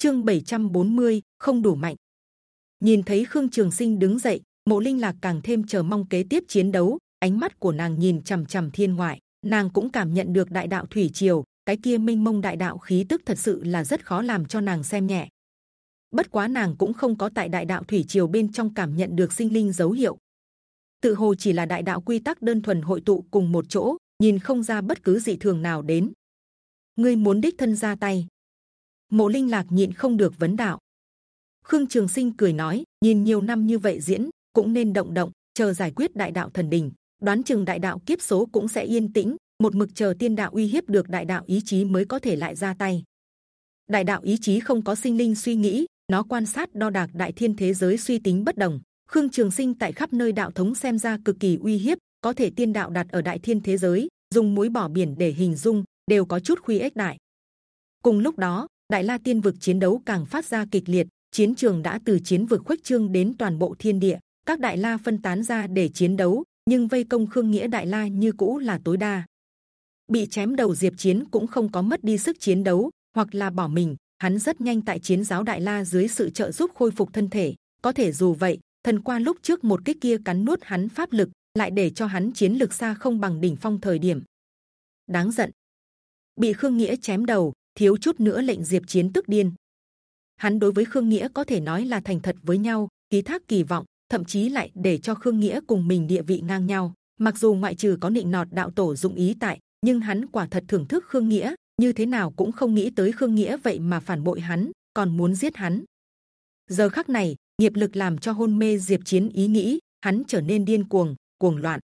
chương 740, không đủ mạnh. Nhìn thấy khương trường sinh đứng dậy mộ linh lạc càng thêm chờ mong kế tiếp chiến đấu ánh mắt của nàng nhìn c h ầ m c h ầ m thiên ngoại nàng cũng cảm nhận được đại đạo thủy triều cái kia minh mông đại đạo khí tức thật sự là rất khó làm cho nàng xem nhẹ. Bất quá nàng cũng không có tại đại đạo thủy triều bên trong cảm nhận được sinh linh dấu hiệu. Tự hồ chỉ là đại đạo quy tắc đơn thuần hội tụ cùng một chỗ nhìn không ra bất cứ dị thường nào đến. Ngươi muốn đích thân ra tay mộ linh lạc nhịn không được vấn đạo. Khương trường sinh cười nói, nhìn nhiều năm như vậy diễn, cũng nên động động, chờ giải quyết đại đạo thần đình. Đoán chừng đại đạo kiếp số cũng sẽ yên tĩnh, một mực chờ tiên đạo uy hiếp được đại đạo ý chí mới có thể lại ra tay. Đại đạo ý chí không có sinh linh suy nghĩ, nó quan sát đo đạc đại thiên thế giới suy tính bất đồng. Khương trường sinh tại khắp nơi đạo thống xem ra cực kỳ uy hiếp, có thể tiên đạo đặt ở đại thiên thế giới, dùng muối bỏ biển để hình dung, đều có chút khuy ếch đại. Cùng lúc đó đại la tiên vực chiến đấu càng phát ra kịch liệt, chiến trường đã từ chiến vực khuếch trương đến toàn bộ thiên địa. Các đại la phân tán ra để chiến đấu, nhưng vây công khương nghĩa đại la như cũ là tối đa. Bị chém đầu diệp chiến cũng không có mất đi sức chiến đấu, hoặc là bỏ mình. Hắn rất nhanh tại chiến giáo đại la dưới sự trợ giúp khôi phục thân thể. Có thể dù vậy, thần qua lúc trước một kích kia cắn nuốt hắn pháp lực, lại để cho hắn chiến lực xa không bằng đỉnh phong thời điểm. Đáng giận. Bị khương nghĩa chém đầu thiếu chút nữa lệnh diệp chiến tức điên. Hắn đối với khương nghĩa có thể nói là thành thật với nhau, ký thác kỳ vọng, thậm chí lại để cho khương nghĩa cùng mình địa vị ngang nhau. Mặc dù ngoại trừ có nịnh nọt đạo tổ dụng ý tại, nhưng hắn quả thật thưởng thức khương nghĩa, như thế nào cũng không nghĩ tới khương nghĩa vậy mà phản bội hắn, còn muốn giết hắn. Giờ khắc này, nghiệp lực làm cho hôn mê diệp chiến ý nghĩ, hắn trở nên điên cuồng cuồng loạn.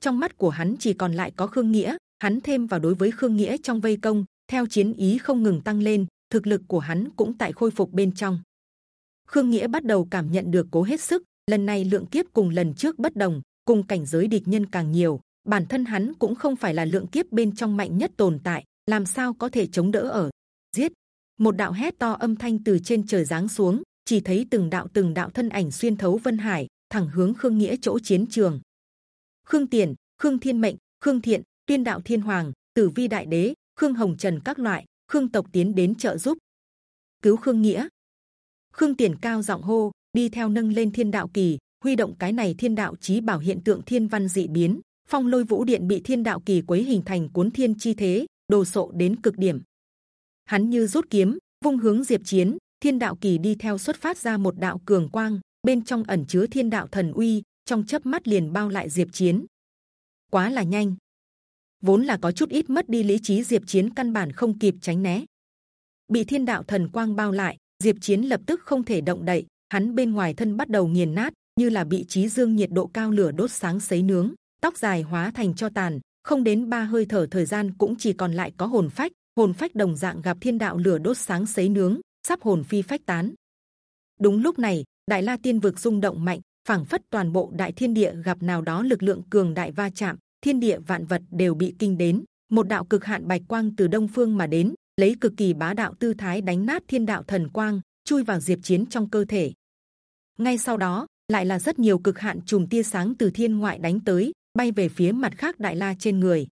Trong mắt của hắn chỉ còn lại có khương nghĩa, hắn thêm vào đối với khương nghĩa trong vây công theo chiến ý không ngừng tăng lên, thực lực của hắn cũng tại khôi phục bên trong. Khương nghĩa bắt đầu cảm nhận được cố hết sức, lần này lượng kiếp cùng lần trước bất đồng, cùng cảnh giới địch nhân càng nhiều, bản thân hắn cũng không phải là lượng kiếp bên trong mạnh nhất tồn tại, làm sao có thể chống đỡ ở? Giết! Một đạo hét to âm thanh từ trên trời giáng xuống, chỉ thấy từng đạo từng đạo thân ảnh xuyên thấu vân hải, thẳng hướng khương nghĩa chỗ chiến trường. Khương tiền, khương thiên mệnh, khương thiện, tuyên đạo thiên hoàng, tử vi đại đế khương hồng trần các loại, khương tộc tiến đến trợ giúp. Cứu khương nghĩa. Khương tiền cao giọng hô, đi theo nâng lên thiên đạo kỳ, huy động cái này thiên đạo chí bảo hiện tượng thiên văn dị biến. Phong lôi vũ điện bị thiên đạo kỳ quấy hình thành cuốn thiên chi thế, đồ sộ đến cực điểm. Hắn như rút kiếm, vung hướng diệp chiến, thiên đạo kỳ đi theo xuất phát ra một đạo cường quang, bên trong ẩn chứa thiên đạo thần uy, trong chớp mắt liền bao lại diệp chiến. Quá là nhanh vốn là có chút ít mất đi lý trí, diệp chiến căn bản không kịp tránh né. Bị thiên đạo thần quang bao lại, diệp chiến lập tức không thể động đậy, hắn bên ngoài thân bắt đầu nghiền nát, như là bị trí dương nhiệt độ cao lửa đốt sáng sấy nướng, tóc dài hóa thành cho tàn, không đến ba hơi thở thời gian cũng chỉ còn lại có hồn phách hồn phách đồng dạng gặp thiên đạo lửa đốt sáng sấy nướng, sắp hồn phi phách tán. Đúng lúc này, đại la tiên vực rung động mạnh, phảng phất toàn bộ đại thiên địa gặp nào đó lực lượng cường đại va chạm thiên địa vạn vật đều bị kinh đến. Một đạo cực hạn bạch quang từ đông phương mà đến, lấy cực kỳ bá đạo tư thái đánh nát thiên đạo thần quang, chui vào diệp chiến trong cơ thể. Ngay sau đó, lại là rất nhiều cực hạn chùm tia sáng từ thiên ngoại đánh tới, bay về phía mặt khác đại la trên người.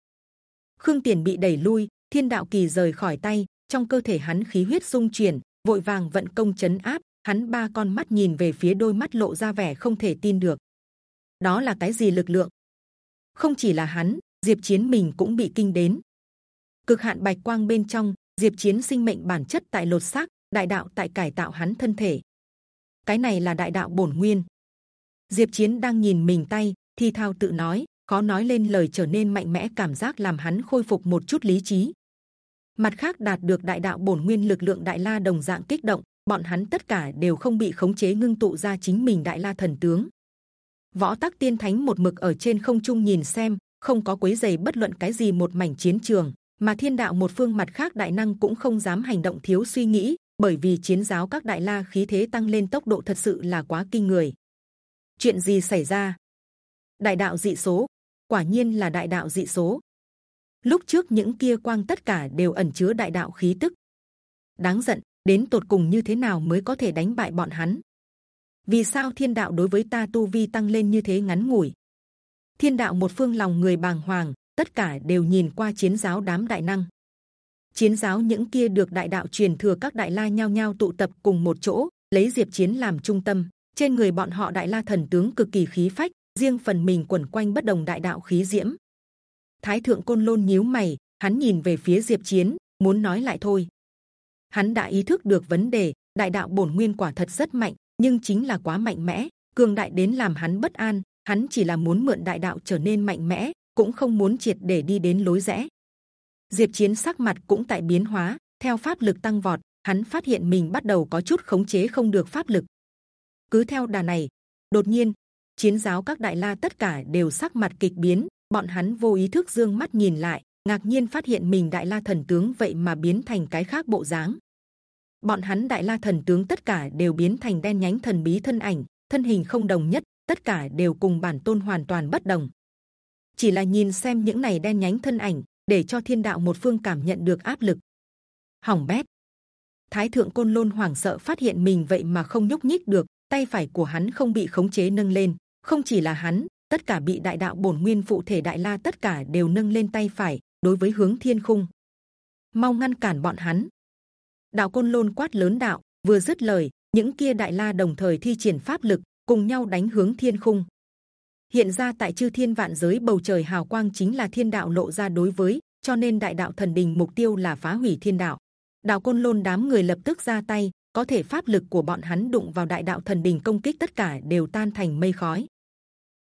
Khương tiền bị đẩy lui, thiên đạo kỳ rời khỏi tay, trong cơ thể hắn khí huyết dung chuyển, vội vàng vận công chấn áp, hắn ba con mắt nhìn về phía đôi mắt lộ ra vẻ không thể tin được. Đó là cái gì lực lượng? Không chỉ là hắn, diệp chiến mình cũng bị kinh đến. Cực hạn bạch quang bên trong, diệp chiến sinh mệnh bản chất tại lột xác, đại đạo tại cải tạo hắn thân thể. Cái này là đại đạo bổn nguyên. Diệp chiến đang nhìn mình tay, thì thao tự nói, khó nói lên lời trở nên mạnh mẽ cảm giác làm hắn khôi phục một chút lý trí. Mặt khác đạt được đại đạo bổn nguyên lực lượng đại la đồng dạng kích động, bọn hắn tất cả đều không bị khống chế ngưng tụ ra chính mình đại la thần tướng võ tắc tiên thánh một mực ở trên không trung nhìn xem, không có quấy giày bất luận cái gì một mảnh chiến trường, mà thiên đạo một phương mặt khác đại năng cũng không dám hành động thiếu suy nghĩ, bởi vì chiến giáo các đại la khí thế tăng lên tốc độ thật sự là quá kinh người. Chuyện gì xảy ra? Đại đạo dị số. Quả nhiên là đại đạo dị số. Lúc trước những kia quang tất cả đều ẩn chứa đại đạo khí tức. Đáng giận, đến tột cùng như thế nào mới có thể đánh bại bọn hắn? Vì sao thiên đạo đối với ta tu vi tăng lên như thế ngắn ngủi? Thiên đạo một phương lòng người bàng hoàng, tất cả đều nhìn qua chiến giáo đám đại năng. Chiến giáo những kia được đại đạo truyền thừa các đại la nhao nhao tụ tập cùng một chỗ, lấy diệp chiến làm trung tâm. Trên người bọn họ đại la thần tướng cực kỳ khí phách, riêng phần mình quẩn quanh bất đồng đại đạo khí diễm. Thái thượng côn lôn nhíu mày, hắn nhìn về phía diệp chiến, muốn nói lại thôi. Hắn đã ý thức được vấn đề, đại đạo bổn nguyên quả thật rất mạnh nhưng chính là quá mạnh mẽ, cường đại đến làm hắn bất an, hắn chỉ là muốn mượn đại đạo trở nên mạnh mẽ, cũng không muốn triệt để đi đến lối rẽ. Diệp chiến sắc mặt cũng tại biến hóa, theo pháp lực tăng vọt, hắn phát hiện mình bắt đầu có chút khống chế không được pháp lực. Cứ theo đà này, đột nhiên, chiến giáo các đại la tất cả đều sắc mặt kịch biến, bọn hắn vô ý thức dương mắt nhìn lại, ngạc nhiên phát hiện mình đại la thần tướng vậy mà biến thành cái khác bộ dáng bọn hắn đại la thần tướng tất cả đều biến thành đen nhánh thần bí thân ảnh, thân hình không đồng nhất, tất cả đều cùng bản tôn hoàn toàn bất đồng. Chỉ là nhìn xem những này đen nhánh thân ảnh, để cho thiên đạo một phương cảm nhận được áp lực. Hỏng bét. Thái thượng côn lôn hoảng sợ phát hiện mình vậy mà không nhúc nhích được, tay phải của hắn không bị khống chế nâng lên. Không chỉ là hắn, tất cả bị đại đạo bổn nguyên phụ thể đại la tất cả đều nâng lên tay phải, đối với hướng thiên khung. Mau ngăn cản bọn hắn đạo côn lôn quát lớn đạo, vừa dứt lời, những kia đại la đồng thời thi triển pháp lực, cùng nhau đánh hướng thiên khung. Hiện ra tại chư thiên vạn giới bầu trời hào quang chính là thiên đạo lộ ra đối với, cho nên đại đạo thần đình mục tiêu là phá hủy thiên đạo. Đạo côn lôn đám người lập tức ra tay, có thể pháp lực của bọn hắn đụng vào đại đạo thần đình công kích tất cả đều tan thành mây khói.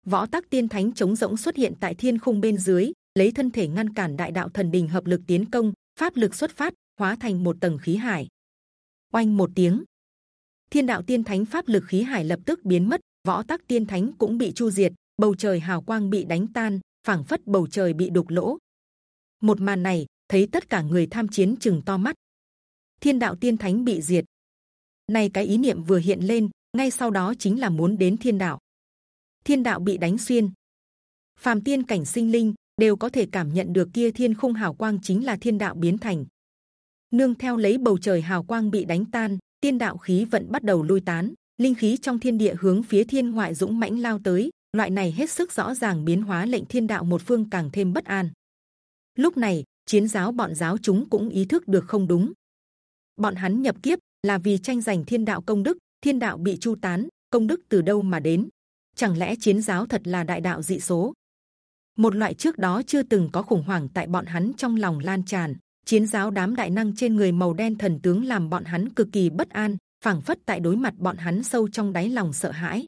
Võ tắc tiên thánh chống rỗng xuất hiện tại thiên khung bên dưới, lấy thân thể ngăn cản đại đạo thần đình hợp lực tiến công, pháp lực xuất phát hóa thành một tầng khí hải. Oanh một tiếng. Thiên đạo tiên thánh pháp lực khí hải lập tức biến mất, võ tắc tiên thánh cũng bị chu diệt, bầu trời hào quang bị đánh tan, phảng phất bầu trời bị đục lỗ. Một màn này, thấy tất cả người tham chiến chừng to mắt. Thiên đạo tiên thánh bị diệt. Này cái ý niệm vừa hiện lên, ngay sau đó chính là muốn đến thiên đạo. Thiên đạo bị đánh xuyên. Phàm tiên cảnh sinh linh đều có thể cảm nhận được kia thiên khung hào quang chính là thiên đạo biến thành nương theo lấy bầu trời hào quang bị đánh tan, tiên đạo khí vận bắt đầu lui tán, linh khí trong thiên địa hướng phía thiên ngoại dũng mãnh lao tới, loại này hết sức rõ ràng biến hóa lệnh thiên đạo một phương càng thêm bất an. Lúc này, chiến giáo bọn giáo chúng cũng ý thức được không đúng. Bọn hắn nhập kiếp là vì tranh giành thiên đạo công đức, thiên đạo bị chu tán, công đức từ đâu mà đến? Chẳng lẽ chiến giáo thật là đại đạo dị số? Một loại trước đó chưa từng có khủng hoảng tại bọn hắn trong lòng lan tràn chiến giáo đám đại năng trên người màu đen thần tướng làm bọn hắn cực kỳ bất an, phảng phất tại đối mặt bọn hắn sâu trong đáy lòng sợ hãi.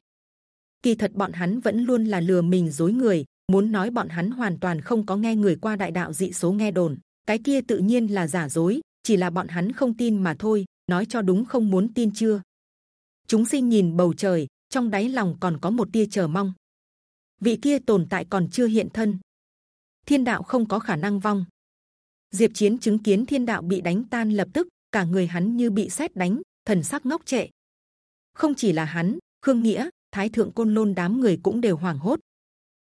Kỳ thật bọn hắn vẫn luôn là lừa mình dối người, muốn nói bọn hắn hoàn toàn không có nghe người qua đại đạo dị số nghe đồn. Cái kia tự nhiên là giả dối, chỉ là bọn hắn không tin mà thôi, nói cho đúng không muốn tin chưa? Chúng sinh nhìn bầu trời, trong đáy lòng còn có một tia chờ mong. Vị kia tồn tại còn chưa hiện thân. Thiên đạo không có khả năng vong diệp chiến chứng kiến thiên đạo bị đánh tan lập tức, cả người hắn như bị sét đánh, thần sắc ngốc trệ. Không chỉ là hắn, khương nghĩa, thái thượng côn lôn đám người cũng đều hoảng hốt.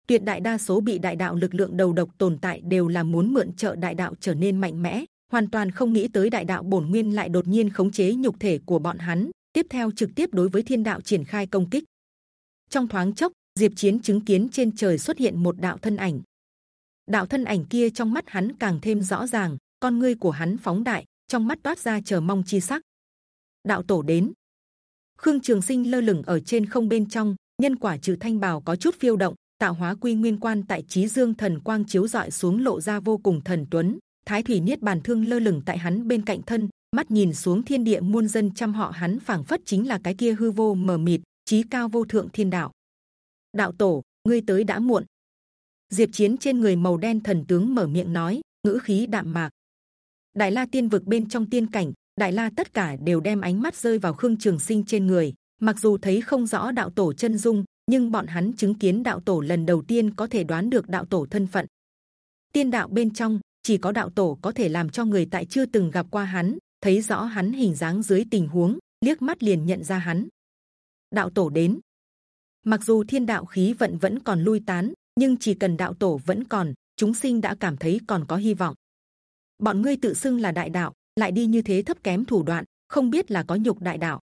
Tuyệt đại đa số bị đại đạo lực lượng đầu độc tồn tại đều là muốn mượn trợ đại đạo trở nên mạnh mẽ, hoàn toàn không nghĩ tới đại đạo bổn nguyên lại đột nhiên khống chế nhục thể của bọn hắn, tiếp theo trực tiếp đối với thiên đạo triển khai công kích. Trong thoáng chốc, diệp chiến chứng kiến trên trời xuất hiện một đạo thân ảnh đạo thân ảnh kia trong mắt hắn càng thêm rõ ràng, con ngươi của hắn phóng đại, trong mắt toát ra chờ mong chi sắc. Đạo tổ đến. Khương trường sinh lơ lửng ở trên không bên trong, nhân quả trừ thanh bào có chút phiêu động, tạo hóa quy nguyên quan tại trí dương thần quang chiếu rọi xuống lộ ra vô cùng thần tuấn. Thái thủy niết bàn thương lơ lửng tại hắn bên cạnh thân, mắt nhìn xuống thiên địa muôn dân trăm họ hắn phảng phất chính là cái kia hư vô mờ mịt trí cao vô thượng thiên đạo. Đạo tổ, ngươi tới đã muộn diệp chiến trên người màu đen thần tướng mở miệng nói, ngữ khí đạm mạc. Đại la tiên vực bên trong tiên cảnh, đại la tất cả đều đem ánh mắt rơi vào khương trường sinh trên người. Mặc dù thấy không rõ đạo tổ chân dung, nhưng bọn hắn chứng kiến đạo tổ lần đầu tiên có thể đoán được đạo tổ thân phận. Tiên đạo bên trong, chỉ có đạo tổ có thể làm cho người tại chưa từng gặp qua hắn, thấy rõ hắn hình dáng dưới tình huống, liếc mắt liền nhận ra hắn. Đạo tổ đến. Mặc dù thiên đạo khí vận vẫn còn lui tán nhưng chỉ cần đạo tổ vẫn còn, chúng sinh đã cảm thấy còn có hy vọng. Bọn ngươi tự xưng là đại đạo, lại đi như thế thấp kém thủ đoạn, không biết là có nhục đại đạo.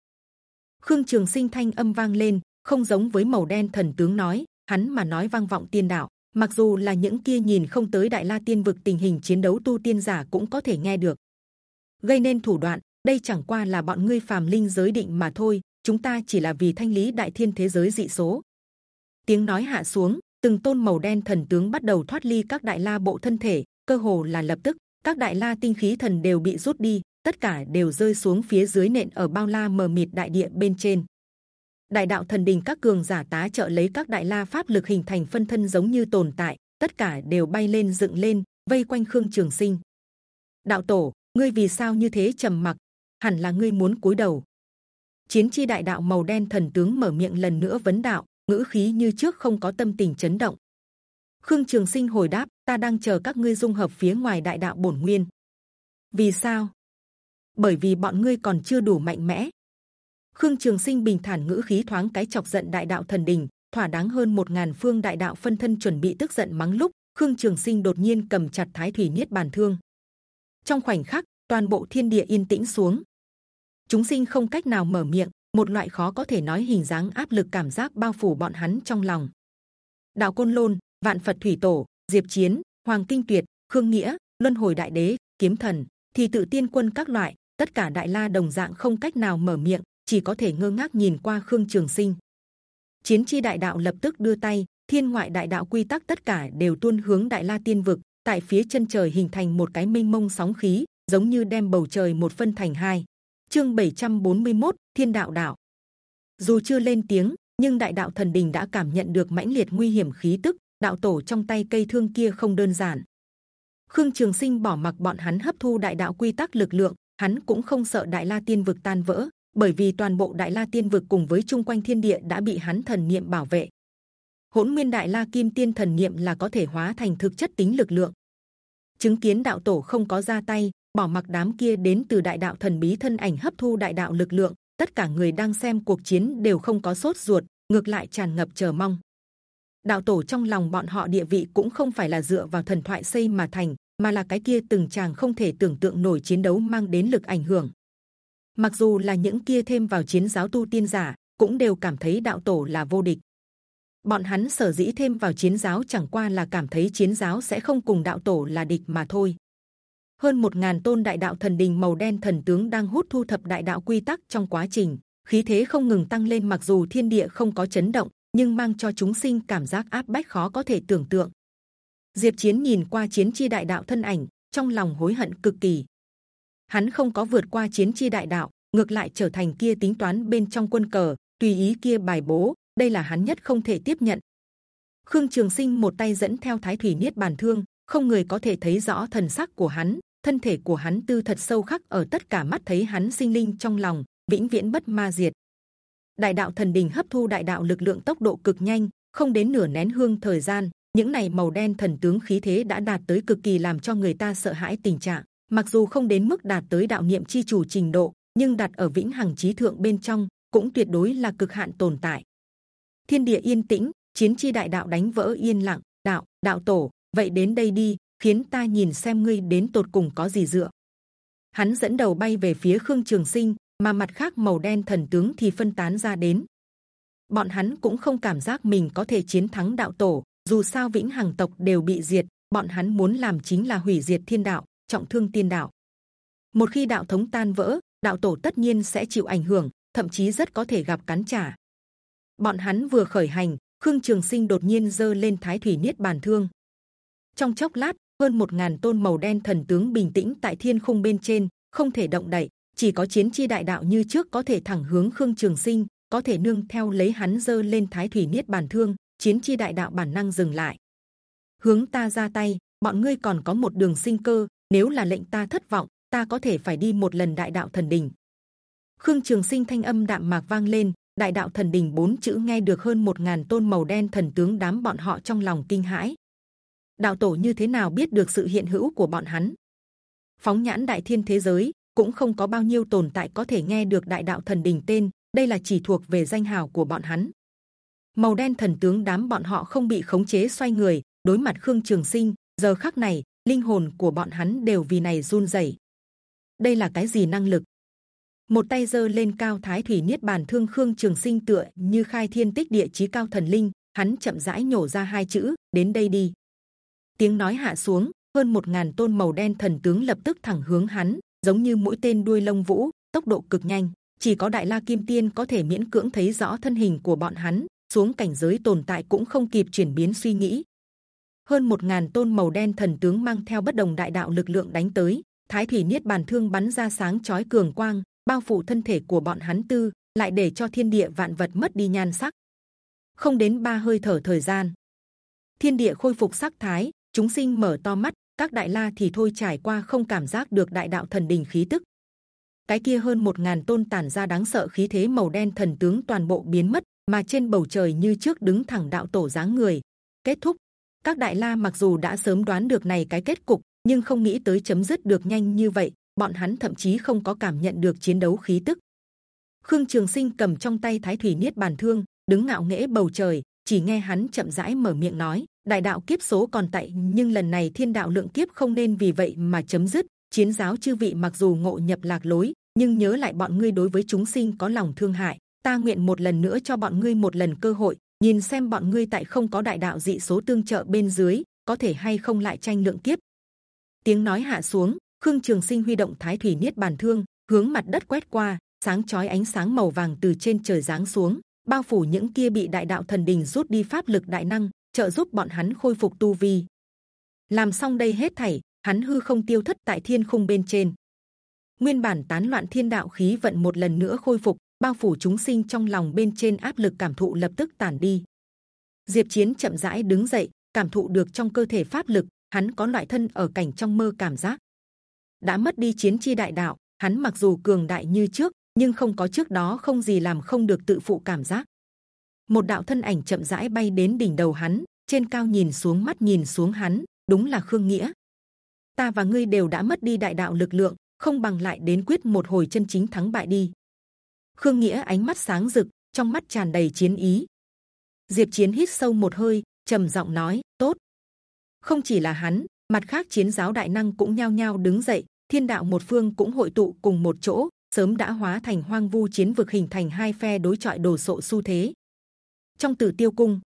Khương trường sinh thanh âm vang lên, không giống với màu đen thần tướng nói, hắn mà nói vang vọng tiên đạo. Mặc dù là những kia nhìn không tới đại la tiên vực tình hình chiến đấu tu tiên giả cũng có thể nghe được. Gây nên thủ đoạn, đây chẳng qua là bọn ngươi phàm linh giới định mà thôi, chúng ta chỉ là vì thanh lý đại thiên thế giới dị số. Tiếng nói hạ xuống từng tôn màu đen thần tướng bắt đầu thoát ly các đại la bộ thân thể, cơ hồ là lập tức, các đại la tinh khí thần đều bị rút đi, tất cả đều rơi xuống phía dưới nện ở bao la mờ mịt đại địa bên trên. Đại đạo thần đình các cường giả tá trợ lấy các đại la pháp lực hình thành phân thân giống như tồn tại, tất cả đều bay lên dựng lên, vây quanh khương trường sinh. Đạo tổ, ngươi vì sao như thế trầm mặc? Hẳn là ngươi muốn cúi đầu. Chiến chi đại đạo màu đen thần tướng mở miệng lần nữa vấn đạo ngữ khí như trước không có tâm tình chấn động. Khương trường sinh hồi đáp, ta đang chờ các ngươi dung hợp phía ngoài đại đạo bổn nguyên. Vì sao? Bởi vì bọn ngươi còn chưa đủ mạnh mẽ. Khương trường sinh bình thản ngữ khí thoáng cái chọc giận đại đạo thần đình, thỏa đáng hơn một ngàn phương đại đạo phân thân chuẩn bị tức giận mắng lúc, khương trường sinh đột nhiên cầm chặt thái thủy niết bàn thương. Trong khoảnh khắc, toàn bộ thiên địa yên tĩnh xuống. Chúng sinh không cách nào mở miệng một loại khó có thể nói hình dáng áp lực cảm giác bao phủ bọn hắn trong lòng. Đạo côn lôn vạn phật thủy tổ diệp chiến hoàng kinh tuyệt khương nghĩa luân hồi đại đế kiếm thần thì tự tiên quân các loại tất cả đại la đồng dạng không cách nào mở miệng chỉ có thể ngơ ngác nhìn qua khương trường sinh. Chiến chi đại đạo lập tức đưa tay thiên ngoại đại đạo quy tắc tất cả đều tuôn hướng đại la tiên vực tại phía chân trời hình thành một cái mênh mông sóng khí giống như đem bầu trời một phân thành hai. Chương 741, thiên đạo đạo. Dù chưa lên tiếng, nhưng đại đạo thần đình đã cảm nhận được mãnh liệt nguy hiểm khí tức, đạo tổ trong tay cây thương kia không đơn giản. Khương trường sinh bỏ mặc bọn hắn hấp thu đại đạo quy tắc lực lượng, hắn cũng không sợ đại la tiên vực tan vỡ, bởi vì toàn bộ đại la tiên vực cùng với chung quanh thiên địa đã bị hắn thần niệm bảo vệ. Hỗn nguyên đại la kim tiên thần niệm là có thể hóa thành thực chất tính lực lượng. Chứng kiến đạo tổ không có ra tay, bỏ mặc đám kia đến từ đại đạo thần bí thân ảnh hấp thu đại đạo lực lượng tất cả người đang xem cuộc chiến đều không có sốt ruột, ngược lại tràn ngập chờ mong. Đạo tổ trong lòng bọn họ địa vị cũng không phải là dựa vào thần thoại xây mà thành, mà là cái kia từng chàng không thể tưởng tượng nổi chiến đấu mang đến lực ảnh hưởng. Mặc dù là những kia thêm vào chiến giáo tu tiên giả, cũng đều cảm thấy đạo tổ là vô địch. Bọn hắn sở dĩ thêm vào chiến giáo chẳng qua là cảm thấy chiến giáo sẽ không cùng đạo tổ là địch mà thôi hơn một ngàn tôn đại đạo thần đình màu đen thần tướng đang hút thu thập đại đạo quy tắc trong quá trình. Khí thế không ngừng tăng lên mặc dù thiên địa không có chấn động, nhưng mang cho chúng sinh cảm giác áp bách khó có thể tưởng tượng. Diệp chiến nhìn qua chiến chi đại đạo thân ảnh, trong lòng hối hận cực kỳ. Hắn không có vượt qua chiến chi đại đạo, ngược lại trở thành kia tính toán bên trong quân cờ, tùy ý kia bài bố, đây là hắn nhất không thể tiếp nhận. Khương trường sinh một tay dẫn theo thái thủy niết bàn thương, không người có thể thấy rõ thần sắc của hắn thân thể của hắn tư thật sâu khắc, ở tất cả mắt thấy hắn sinh linh trong lòng, vĩnh viễn bất ma diệt. Đại đạo thần đình hấp thu đại đạo lực lượng tốc độ cực nhanh, không đến nửa nén hương thời gian, những này màu đen thần tướng khí thế đã đạt tới cực kỳ làm cho người ta sợ hãi tình trạng. Mặc dù không đến mức đạt tới đạo niệm chi chủ trình độ, nhưng đặt ở vĩnh hằng trí thượng bên trong cũng tuyệt đối là cực hạn tồn tại. Thiên địa yên tĩnh, chiến chi đại đạo đánh vỡ yên lặng, đạo đạo tổ, vậy đến đây đi khiến ta nhìn xem ngươi đến tột cùng có gì dựa. Hắn dẫn đầu bay về phía khương trường sinh, mà mặt khác màu đen thần tướng thì phân tán ra đến. Bọn hắn cũng không cảm giác mình có thể chiến thắng đạo tổ, dù sao vĩnh hằng tộc đều bị diệt, bọn hắn muốn làm chính là hủy diệt thiên đạo, trọng thương tiên đạo. Một khi đạo thống tan vỡ, đạo tổ tất nhiên sẽ chịu ảnh hưởng, thậm chí rất có thể gặp cắn trả. Bọn hắn vừa khởi hành, khương trường sinh đột nhiên dơ lên thái thủy niết bàn thương. Trong chốc lát hơn một ngàn tôn màu đen thần tướng bình tĩnh tại thiên khung bên trên, không thể động đậy, chỉ có chiến chi đại đạo như trước có thể thẳng hướng khương trường sinh, có thể nương theo lấy hắn dơ lên thái thủy niết bàn thương, chiến chi đại đạo bản năng dừng lại. Hướng ta ra tay, bọn ngươi còn có một đường sinh cơ, nếu là lệnh ta thất vọng, ta có thể phải đi một lần đại đạo thần đình khương trường sinh thanh âm đạm mạc vang lên, đại đạo thần đình bốn chữ nghe được hơn một ngàn tôn màu đen thần tướng đám bọn họ trong lòng kinh hãi đạo tổ như thế nào biết được sự hiện hữu của bọn hắn? Phóng nhãn đại thiên thế giới, cũng không có bao nhiêu tồn tại có thể nghe được đại đạo thần đình tên, đây là chỉ thuộc về danh hào của bọn hắn. Màu đen thần tướng đám bọn họ không bị khống chế xoay người, đối mặt khương trường sinh, giờ khắc này, linh hồn của bọn hắn đều vì này run rẩy. Đây là cái gì năng lực? Một tay giơ lên cao thái thủy niết bàn thương khương trường sinh tựa như khai thiên tích địa chí cao thần linh, hắn chậm rãi nhổ ra hai chữ, đến đây đi tiếng nói hạ xuống hơn một ngàn tôn màu đen thần tướng lập tức thẳng hướng hắn giống như mũi tên đuôi lông vũ, tốc độ cực nhanh. Chỉ có Đại La Kim Tiên có thể miễn cưỡng thấy rõ thân hình của bọn hắn. Xuống cảnh giới tồn tại cũng không kịp chuyển biến suy nghĩ. Hơn một ngàn tôn màu đen thần tướng mang theo bất đồng đại đạo lực lượng đánh tới. Thái thủy niết bàn thương bắn ra sáng chói cường quang, bao phủ thân thể của bọn hắn tư, lại để cho thiên địa vạn vật mất đi nhan sắc. Không đến ba hơi thở thời gian, thiên địa khôi phục sắc thái, chúng sinh mở to mắt, các đại la thì thôi trải qua không cảm giác được đại đạo thần đình khí tức. Cái kia hơn một ngàn tôn tản ra đáng sợ khí thế màu đen thần tướng toàn bộ biến mất, mà trên bầu trời như trước đứng thẳng đạo tổ dáng người. Kết thúc. Các đại la mặc dù đã sớm đoán được này cái kết cục, nhưng không nghĩ tới chấm dứt được nhanh như vậy. Bọn hắn thậm chí không có cảm nhận được chiến đấu khí tức. Khương Trường Sinh cầm trong tay Thái Thủy Niết Bàn Thương, đứng ngạo nghễ bầu trời, chỉ nghe hắn chậm rãi mở miệng nói: Đại đạo kiếp số còn tại, nhưng lần này thiên đạo lượng kiếp không nên vì vậy mà chấm dứt. Chiến giáo chư vị mặc dù ngộ nhập lạc lối, nhưng nhớ lại bọn ngươi đối với chúng sinh có lòng thương hại, ta nguyện một lần nữa cho bọn ngươi một lần cơ hội, nhìn xem bọn ngươi tại không có đại đạo dị số tương trợ bên dưới, có thể hay không lại tranh lượng kiếp. Tiếng nói hạ xuống, Khương Trường Sinh huy động Thái Thủy Niết Bàn Thương, hướng mặt đất quét qua, sáng chói ánh sáng màu vàng từ trên trời giáng xuống, bao phủ những kia bị đại đạo thần đình rút đi pháp lực đại năng, trợ giúp bọn hắn khôi phục tu vi. Làm xong đây hết thảy, hắn hư không tiêu thất tại thiên khung bên trên. Nguyên bản tán loạn thiên đạo khí vận một lần nữa khôi phục, bao phủ chúng sinh trong lòng bên trên áp lực cảm thụ lập tức tản đi. Diệp Chiến chậm rãi đứng dậy, cảm thụ được trong cơ thể pháp lực, hắn có loại thân ở cảnh trong mơ cảm giác. đã mất đi chiến chi đại đạo, hắn mặc dù cường đại như trước, nhưng không có trước đó không gì làm không được tự phụ cảm giác. Một đạo thân ảnh chậm rãi bay đến đỉnh đầu hắn, trên cao nhìn xuống mắt nhìn xuống hắn, đúng là Khương Nghĩa. Ta và ngươi đều đã mất đi đại đạo lực lượng, không bằng lại đến quyết một hồi chân chính thắng bại đi. Khương Nghĩa ánh mắt sáng rực, trong mắt tràn đầy chiến ý. Diệp Chiến hít sâu một hơi, trầm giọng nói: tốt. Không chỉ là hắn, mặt khác chiến giáo đại năng cũng nhao nhao đứng dậy, thiên đạo một phương cũng hội tụ cùng một chỗ, sớm đã hóa thành hoang vu chiến vực hình thành hai phe đối chọi đồ sộ xu thế. Trong Tử Tiêu Cung,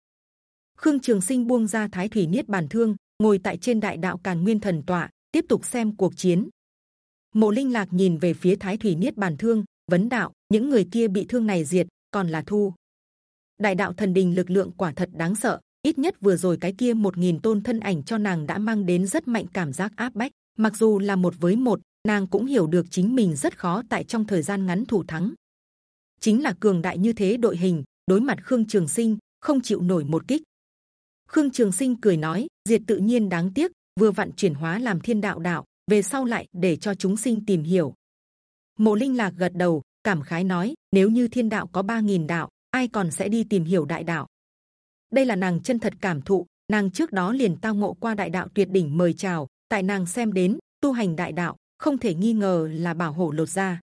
Khương Trường Sinh buông ra Thái Thủy Niết Bàn Thương, ngồi tại trên Đại Đạo Càn Nguyên Thần tọa, tiếp tục xem cuộc chiến. Mộ Linh Lạc nhìn về phía Thái Thủy Niết Bàn Thương, vấn đạo: những người kia bị thương này diệt, còn là thu. Đại đạo thần đình lực lượng quả thật đáng sợ, ít nhất vừa rồi cái kia một nghìn tôn thân ảnh cho nàng đã mang đến rất mạnh cảm giác áp bách. Mặc dù là một với một, nàng cũng hiểu được chính mình rất khó tại trong thời gian ngắn thủ thắng. Chính là cường đại như thế đội hình, đối mặt Khương Trường Sinh không chịu nổi một kích. Khương Trường Sinh cười nói: diệt tự nhiên đáng tiếc, vừa vặn chuyển hóa làm thiên đạo đạo, về sau lại để cho chúng sinh tìm hiểu. Mộ Linh lạc gật đầu, cảm khái nói: nếu như thiên đạo có ba nghìn đạo, ai còn sẽ đi tìm hiểu đại đạo? Đây là nàng chân thật cảm thụ. Nàng trước đó liền tao ngộ qua đại đạo tuyệt đỉnh mời chào, tại nàng xem đến tu hành đại đạo không thể nghi ngờ là bảo hộ lột ra.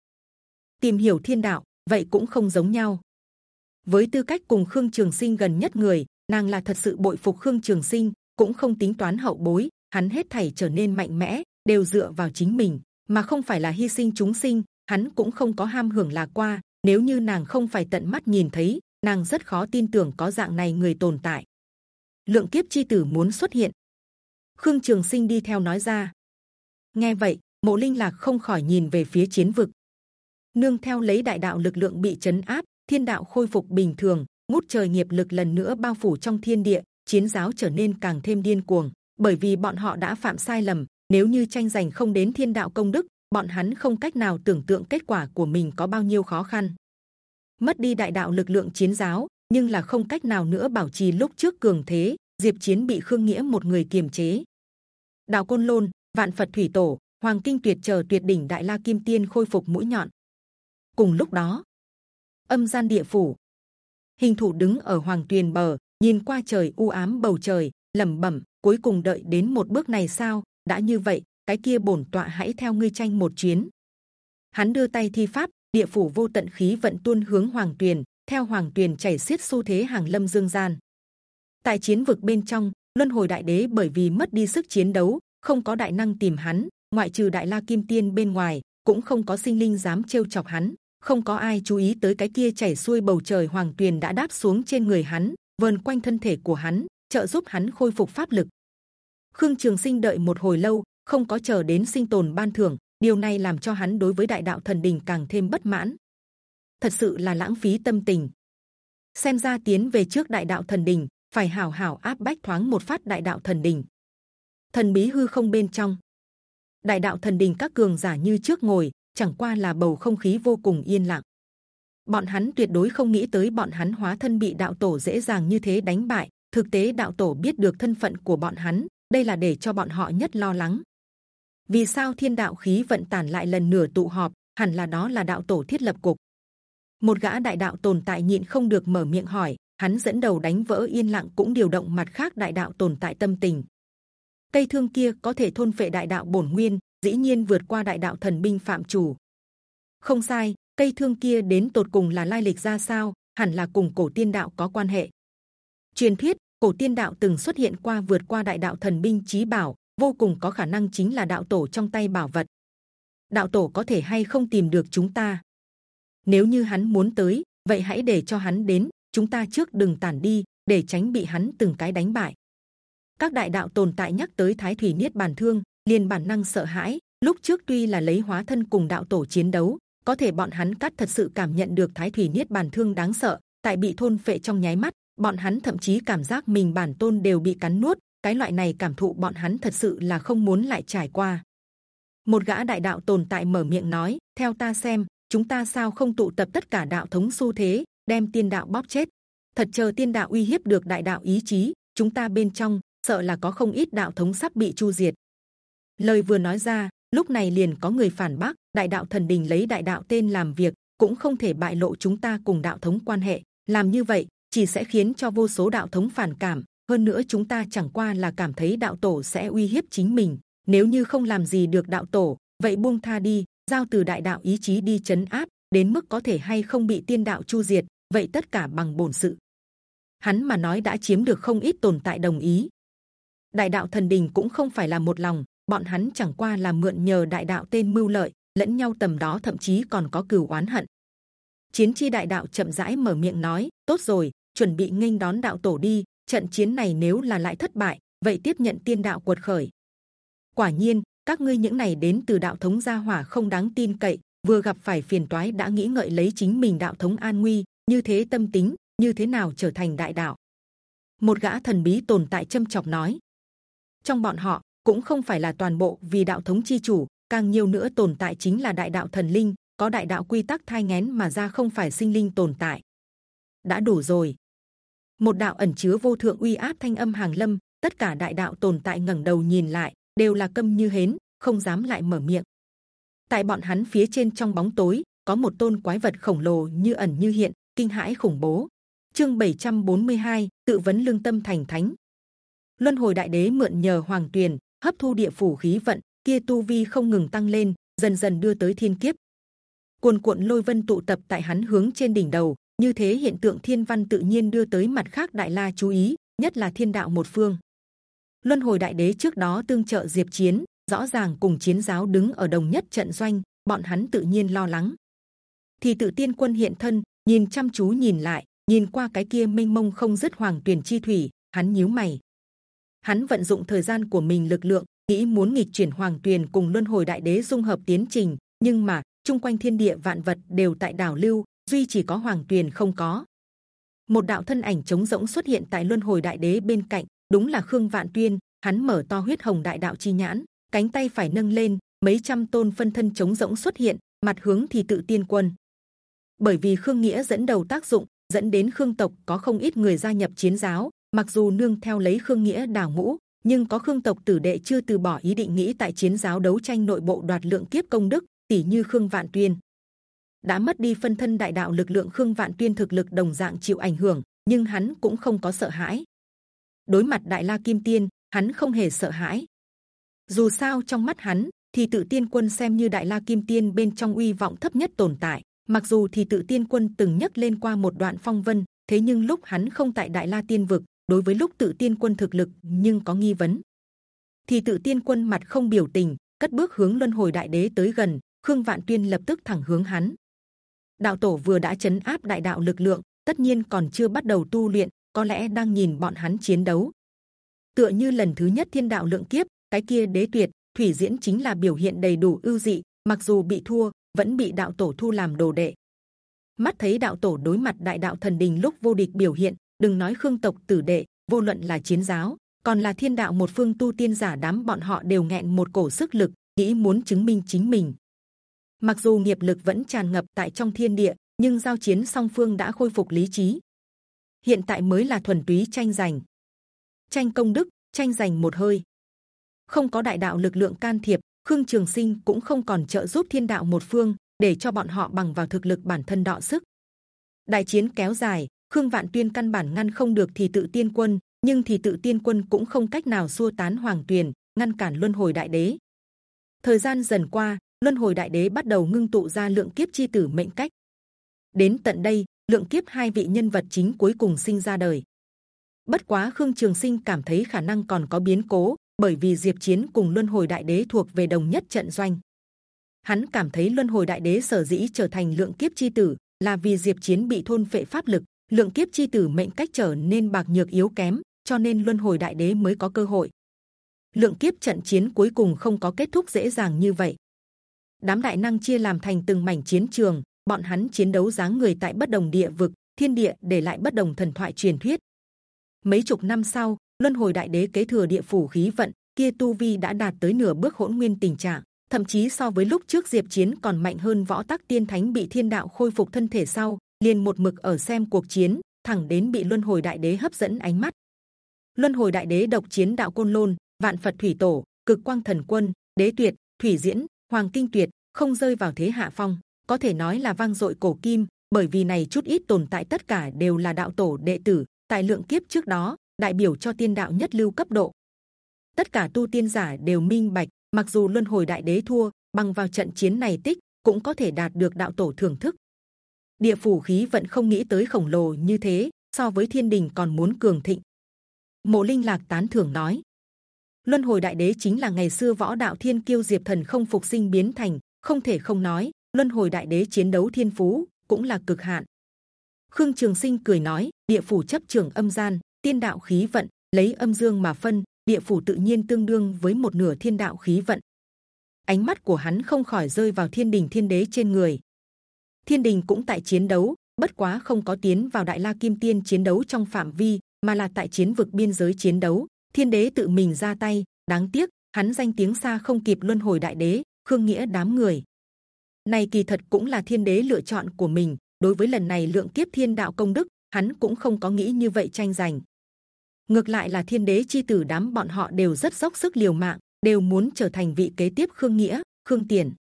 Tìm hiểu thiên đạo vậy cũng không giống nhau. Với tư cách cùng Khương Trường Sinh gần nhất người, nàng là thật sự bội phục Khương Trường Sinh, cũng không tính toán hậu bối. Hắn hết thảy trở nên mạnh mẽ đều dựa vào chính mình, mà không phải là hy sinh chúng sinh. Hắn cũng không có ham hưởng là qua. Nếu như nàng không phải tận mắt nhìn thấy, nàng rất khó tin tưởng có dạng này người tồn tại. Lượng kiếp chi tử muốn xuất hiện. Khương Trường Sinh đi theo nói ra. Nghe vậy, Mộ Linh Lạc không khỏi nhìn về phía chiến vực. Nương theo lấy đại đạo lực lượng bị chấn áp, thiên đạo khôi phục bình thường, ngút trời nghiệp lực lần nữa bao phủ trong thiên địa, chiến giáo trở nên càng thêm điên cuồng. Bởi vì bọn họ đã phạm sai lầm, nếu như tranh giành không đến thiên đạo công đức, bọn hắn không cách nào tưởng tượng kết quả của mình có bao nhiêu khó khăn. Mất đi đại đạo lực lượng chiến giáo, nhưng là không cách nào nữa bảo trì lúc trước cường thế. Diệp Chiến bị Khương Nghĩa một người kiềm chế. Đạo Côn Lôn, Vạn Phật Thủy Tổ, Hoàng Kinh Tuyệt chờ tuyệt đỉnh Đại La Kim Tiên khôi phục mũi nhọn. Cùng lúc đó, âm gian địa phủ, hình thủ đứng ở Hoàng Tuyền bờ, nhìn qua trời u ám bầu trời, lẩm bẩm: cuối cùng đợi đến một bước này sao? đã như vậy, cái kia bổn tọa hãy theo ngươi tranh một chuyến. Hắn đưa tay thi pháp, địa phủ vô tận khí vận tuôn hướng Hoàng Tuyền, theo Hoàng Tuyền chảy xiết xu thế hàng lâm dương gian. Tại chiến vực bên trong, luân hồi đại đế bởi vì mất đi sức chiến đấu, không có đại năng tìm hắn, ngoại trừ đại la kim tiên bên ngoài, cũng không có sinh linh dám trêu chọc hắn. Không có ai chú ý tới cái kia chảy xuôi bầu trời hoàng tuyền đã đáp xuống trên người hắn, vờn quanh thân thể của hắn, trợ giúp hắn khôi phục pháp lực. Khương Trường Sinh đợi một hồi lâu, không có chờ đến sinh tồn ban thưởng, điều này làm cho hắn đối với đại đạo thần đình càng thêm bất mãn thật sự là lãng phí tâm tình xem ra tiến về trước đại đạo thần đình phải hảo hảo áp bách thoáng một phát đại đạo thần đình thần bí hư không bên trong đại đạo thần đình các cường giả như trước ngồi, chẳng qua là bầu không khí vô cùng yên lặng. Bọn hắn tuyệt đối không nghĩ tới bọn hắn hóa thân bị đạo tổ dễ dàng như thế đánh bại. Thực tế đạo tổ biết được thân phận của bọn hắn, đây là để cho bọn họ nhất lo lắng. Vì sao thiên đạo khí vận tàn lại lần nửa tụ họp, hẳn là đó là đạo tổ thiết lập cục. Một gã đại đạo tồn tại nhịn không được mở miệng hỏi, hắn dẫn đầu đánh vỡ yên lặng cũng điều động mặt khác đại đạo tồn tại tâm tình cây thương kia có thể thôn phệ đại đạo bổn nguyên, dĩ nhiên vượt qua đại đạo thần binh phạm chủ. Không sai, cây thương kia đến tột cùng là lai lịch ra sao, hẳn là cùng cổ tiên đạo có quan hệ. Truyền thuyết, cổ tiên đạo từng xuất hiện qua vượt qua đại đạo thần binh chí bảo, vô cùng có khả năng chính là đạo tổ trong tay bảo vật. Đạo tổ có thể hay không tìm được chúng ta? Nếu như hắn muốn tới, vậy hãy để cho hắn đến, chúng ta trước đừng tản đi, để tránh bị hắn từng cái đánh bại các đại đạo tồn tại nhắc tới thái thủy niết bàn thương, liền bản năng sợ hãi, lúc trước tuy là lấy hóa thân cùng đạo tổ chiến đấu, có thể bọn hắn cắt thật sự cảm nhận được thái thủy niết bàn thương đáng sợ, tại bị thôn phệ trong nháy mắt, bọn hắn thậm chí cảm giác mình bản tôn đều bị cắn nuốt, cái loại này cảm thụ bọn hắn thật sự là không muốn lại trải qua. Một gã đại đạo tồn tại mở miệng nói, theo ta xem, chúng ta sao không tụ tập tất cả đạo thống xu thế, đem tiên đạo bóp chết? Thật chờ tiên đạo uy hiếp được đại đạo ý chí, chúng ta bên trong sợ là có không ít đạo thống sắp bị chu diệt. Lời vừa nói ra, lúc này liền có người phản bác, đại đạo thần đình lấy đại đạo tên làm việc, cũng không thể bại lộ chúng ta cùng đạo thống quan hệ. Làm như vậy, chỉ sẽ khiến cho vô số đạo thống phản cảm, hơn nữa chúng ta chẳng qua là cảm thấy đạo tổ sẽ uy hiếp chính mình. Nếu như không làm gì được đạo tổ, vậy buông tha đi, giao từ đại đạo ý chí đi chấn áp, đến mức có thể hay không bị tiên đạo chu diệt, vậy tất cả bằng bổn sự. Hắn mà nói đã chiếm được không ít tồn tại đồng ý đại đạo thần đình cũng không phải là một lòng, bọn hắn chẳng qua là mượn nhờ đại đạo tên mưu lợi, lẫn nhau tầm đó thậm chí còn có cừu oán hận. Chiến chi đại đạo chậm rãi mở miệng nói, tốt rồi, chuẩn bị nghênh đón đạo tổ đi, trận chiến này nếu là lại thất bại, vậy tiếp nhận tiên đạo cuột khởi. Quả nhiên, các ngươi những này đến từ đạo thống gia hỏa không đáng tin cậy, vừa gặp phải phiền toái đã nghĩ ngợi lấy chính mình đạo thống an nguy, như thế tâm tính, như thế nào trở thành đại đạo? Một gã thần bí tồn tại châm chọc nói trong bọn họ cũng không phải là toàn bộ vì đạo thống chi chủ càng nhiều nữa tồn tại chính là đại đạo thần linh có đại đạo quy tắc thai ngén mà ra không phải sinh linh tồn tại. Đã đủ rồi. Một đạo ẩn chứa vô thượng uy áp thanh âm hàng lâm tất cả đại đạo tồn tại ngẩng đầu nhìn lại đều là câm như hến không dám lại mở miệng. Tại bọn hắn phía trên trong bóng tối có một tôn quái vật khổng lồ như ẩn như hiện kinh hãi khủng bố. Chương 742, tự vấn lương tâm thành thánh luân hồi đại đế mượn nhờ hoàng tuyền, hấp thu địa phủ khí vận, kia tu vi không ngừng tăng lên, dần dần đưa tới thiên kiếp. Cuồn cuộn lôi vân tụ tập tại hắn hướng trên đỉnh đầu, như thế hiện tượng thiên văn tự nhiên đưa tới mặt khác đại la chú ý, nhất là thiên đạo một phương. Luân hồi đại đế trước đó tương trợ diệp chiến, rõ ràng cùng chiến giáo đứng ở đồng nhất trận doanh, bọn hắn tự nhiên lo lắng. Thì tự tiên quân hiện thân, nhìn chăm chú nhìn lại, nhìn qua cái kia mênh mông không dứt hoàng tuyển chi thủy, hắn nhíu mày hắn vận dụng thời gian của mình lực lượng, nghĩ muốn nghịch chuyển hoàng tuyền cùng luân hồi đại đế dung hợp tiến trình, nhưng mà, chung quanh thiên địa vạn vật đều tại đảo lưu, duy chỉ có hoàng tuyền không có. Một đạo thân ảnh trống rỗng xuất hiện tại luân hồi đại đế bên cạnh, đúng là khương vạn tuyên, hắn mở to huyết hồng đại đạo chi nhãn, cánh tay phải nâng lên, mấy trăm tôn phân thân trống rỗng xuất hiện, mặt hướng thì tự tiên quân. Bởi vì khương nghĩa dẫn đầu tác dụng, dẫn đến khương tộc có không ít người gia nhập chiến giáo mặc dù nương theo lấy khương nghĩa đào ngũ, nhưng có khương tộc tử đệ chưa từ bỏ ý định nghĩ tại chiến giáo đấu tranh nội bộ đoạt lượng kiếp công đức tỷ như khương vạn tuyên. Đã mất đi phân thân đại đạo lực lượng khương vạn tuyên thực lực đồng dạng chịu ảnh hưởng, nhưng hắn cũng không có sợ hãi. Đối mặt đại la kim tiên, hắn không hề sợ hãi. Dù sao trong mắt hắn, thì tự tiên quân xem như đại la kim tiên bên trong uy vọng thấp nhất tồn tại. Mặc dù thì tự tiên quân từng nhắc lên qua một đoạn phong vân, thế nhưng lúc hắn không tại đại la tiên vực đối với lúc tự tiên quân thực lực nhưng có nghi vấn, thì tự tiên quân mặt không biểu tình, cất bước hướng luân hồi đại đế tới gần, khương vạn tuyên lập tức thẳng hướng hắn. Đạo tổ vừa đã chấn áp đại đạo lực lượng, tất nhiên còn chưa bắt đầu tu luyện, có lẽ đang nhìn bọn hắn chiến đấu. Tựa như lần thứ nhất thiên đạo lượng kiếp, cái kia đế tuyệt, thủy diễn chính là biểu hiện đầy đủ ưu dị, mặc dù bị thua, vẫn bị đạo tổ thu làm đồ đệ. Mắt thấy đạo tổ đối mặt đại đạo thần đình lúc vô địch biểu hiện đừng nói khương tộc tử đệ, vô luận là chiến giáo, còn là thiên đạo một phương tu tiên giả đám bọn họ đều nghẹn một cổ sức lực, nghĩ muốn chứng minh chính mình. Mặc dù nghiệp lực vẫn tràn ngập tại trong thiên địa, nhưng giao chiến song phương đã khôi phục lý trí. Hiện tại mới là thuần túy tranh giành. Tranh công đức, tranh giành một hơi. Không có đại đạo lực lượng can thiệp, khương trường sinh cũng không còn trợ giúp thiên đạo một phương, để cho bọn họ bằng vào thực lực bản thân đọ sức. Đại chiến kéo dài khương vạn tuyên căn bản ngăn không được thì tự tiên quân, nhưng thì tự tiên quân cũng không cách nào xua tán hoàng tuyền, ngăn cản luân hồi đại đế. Thời gian dần qua, luân hồi đại đế bắt đầu ngưng tụ ra lượng kiếp chi tử mệnh cách. Đến tận đây, lượng kiếp hai vị nhân vật chính cuối cùng sinh ra đời. Bất quá khương trường sinh cảm thấy khả năng còn có biến cố, bởi vì diệp chiến cùng luân hồi đại đế thuộc về đồng nhất trận doanh. Hắn cảm thấy luân hồi đại đế sở dĩ trở thành lượng kiếp chi tử là vì diệp chiến bị thôn phệ pháp lực lượng kiếp chi tử mệnh cách trở nên bạc nhược yếu kém, cho nên luân hồi đại đế mới có cơ hội. Lượng kiếp trận chiến cuối cùng không có kết thúc dễ dàng như vậy. Đám đại năng chia làm thành từng mảnh chiến trường, bọn hắn chiến đấu dáng người tại bất đồng địa vực, thiên địa để lại bất đồng thần thoại truyền thuyết. Mấy chục năm sau, luân hồi đại đế kế thừa địa phủ khí vận, kia tu vi đã đạt tới nửa bước hỗn nguyên tình trạng, thậm chí so với lúc trước diệp chiến còn mạnh hơn võ tắc tiên thánh bị thiên đạo khôi phục thân thể sau liền một mực ở xem cuộc chiến, thẳng đến bị luân hồi đại đế hấp dẫn ánh mắt. Luân hồi đại đế độc chiến đạo côn lôn, vạn phật thủy tổ, cực quang thần quân, đế tuyệt, thủy diễn, hoàng kinh tuyệt không rơi vào thế hạ phong, có thể nói là vang dội cổ kim, bởi vì này chút ít tồn tại tất cả đều là đạo tổ đệ tử, tại lượng kiếp trước đó, đại biểu cho tiên đạo nhất lưu cấp độ. Tất cả tu tiên giả đều minh bạch, mặc dù luân hồi đại đế thua, bằng vào trận chiến này tích cũng có thể đạt được đạo tổ thưởng thức địa phủ khí vận không nghĩ tới khổng lồ như thế, so với thiên đình còn muốn cường thịnh. Mộ linh lạc tán thưởng nói, luân hồi đại đế chính là ngày xưa võ đạo thiên kiêu diệp thần không phục sinh biến thành, không thể không nói, luân hồi đại đế chiến đấu thiên phú cũng là cực hạn. Khương trường sinh cười nói, địa phủ chấp trường âm gian, tiên đạo khí vận, lấy âm dương mà phân, địa phủ tự nhiên tương đương với một nửa thiên đạo khí vận. Ánh mắt của hắn không khỏi rơi vào thiên đình thiên đế trên người thiên đình cũng tại chiến đấu, bất quá không có tiến vào đại la kim tiên chiến đấu trong phạm vi, mà là tại chiến vực biên giới chiến đấu. Thiên đế tự mình ra tay, đáng tiếc, hắn danh tiếng xa không kịp luân hồi đại đế, khương nghĩa đám người. Này kỳ thật cũng là thiên đế lựa chọn của mình, đối với lần này lượng kiếp thiên đạo công đức, hắn cũng không có nghĩ như vậy tranh giành. Ngược lại là thiên đế chi tử đám bọn họ đều rất dốc sức liều mạng, đều muốn trở thành vị kế tiếp khương nghĩa, khương tiền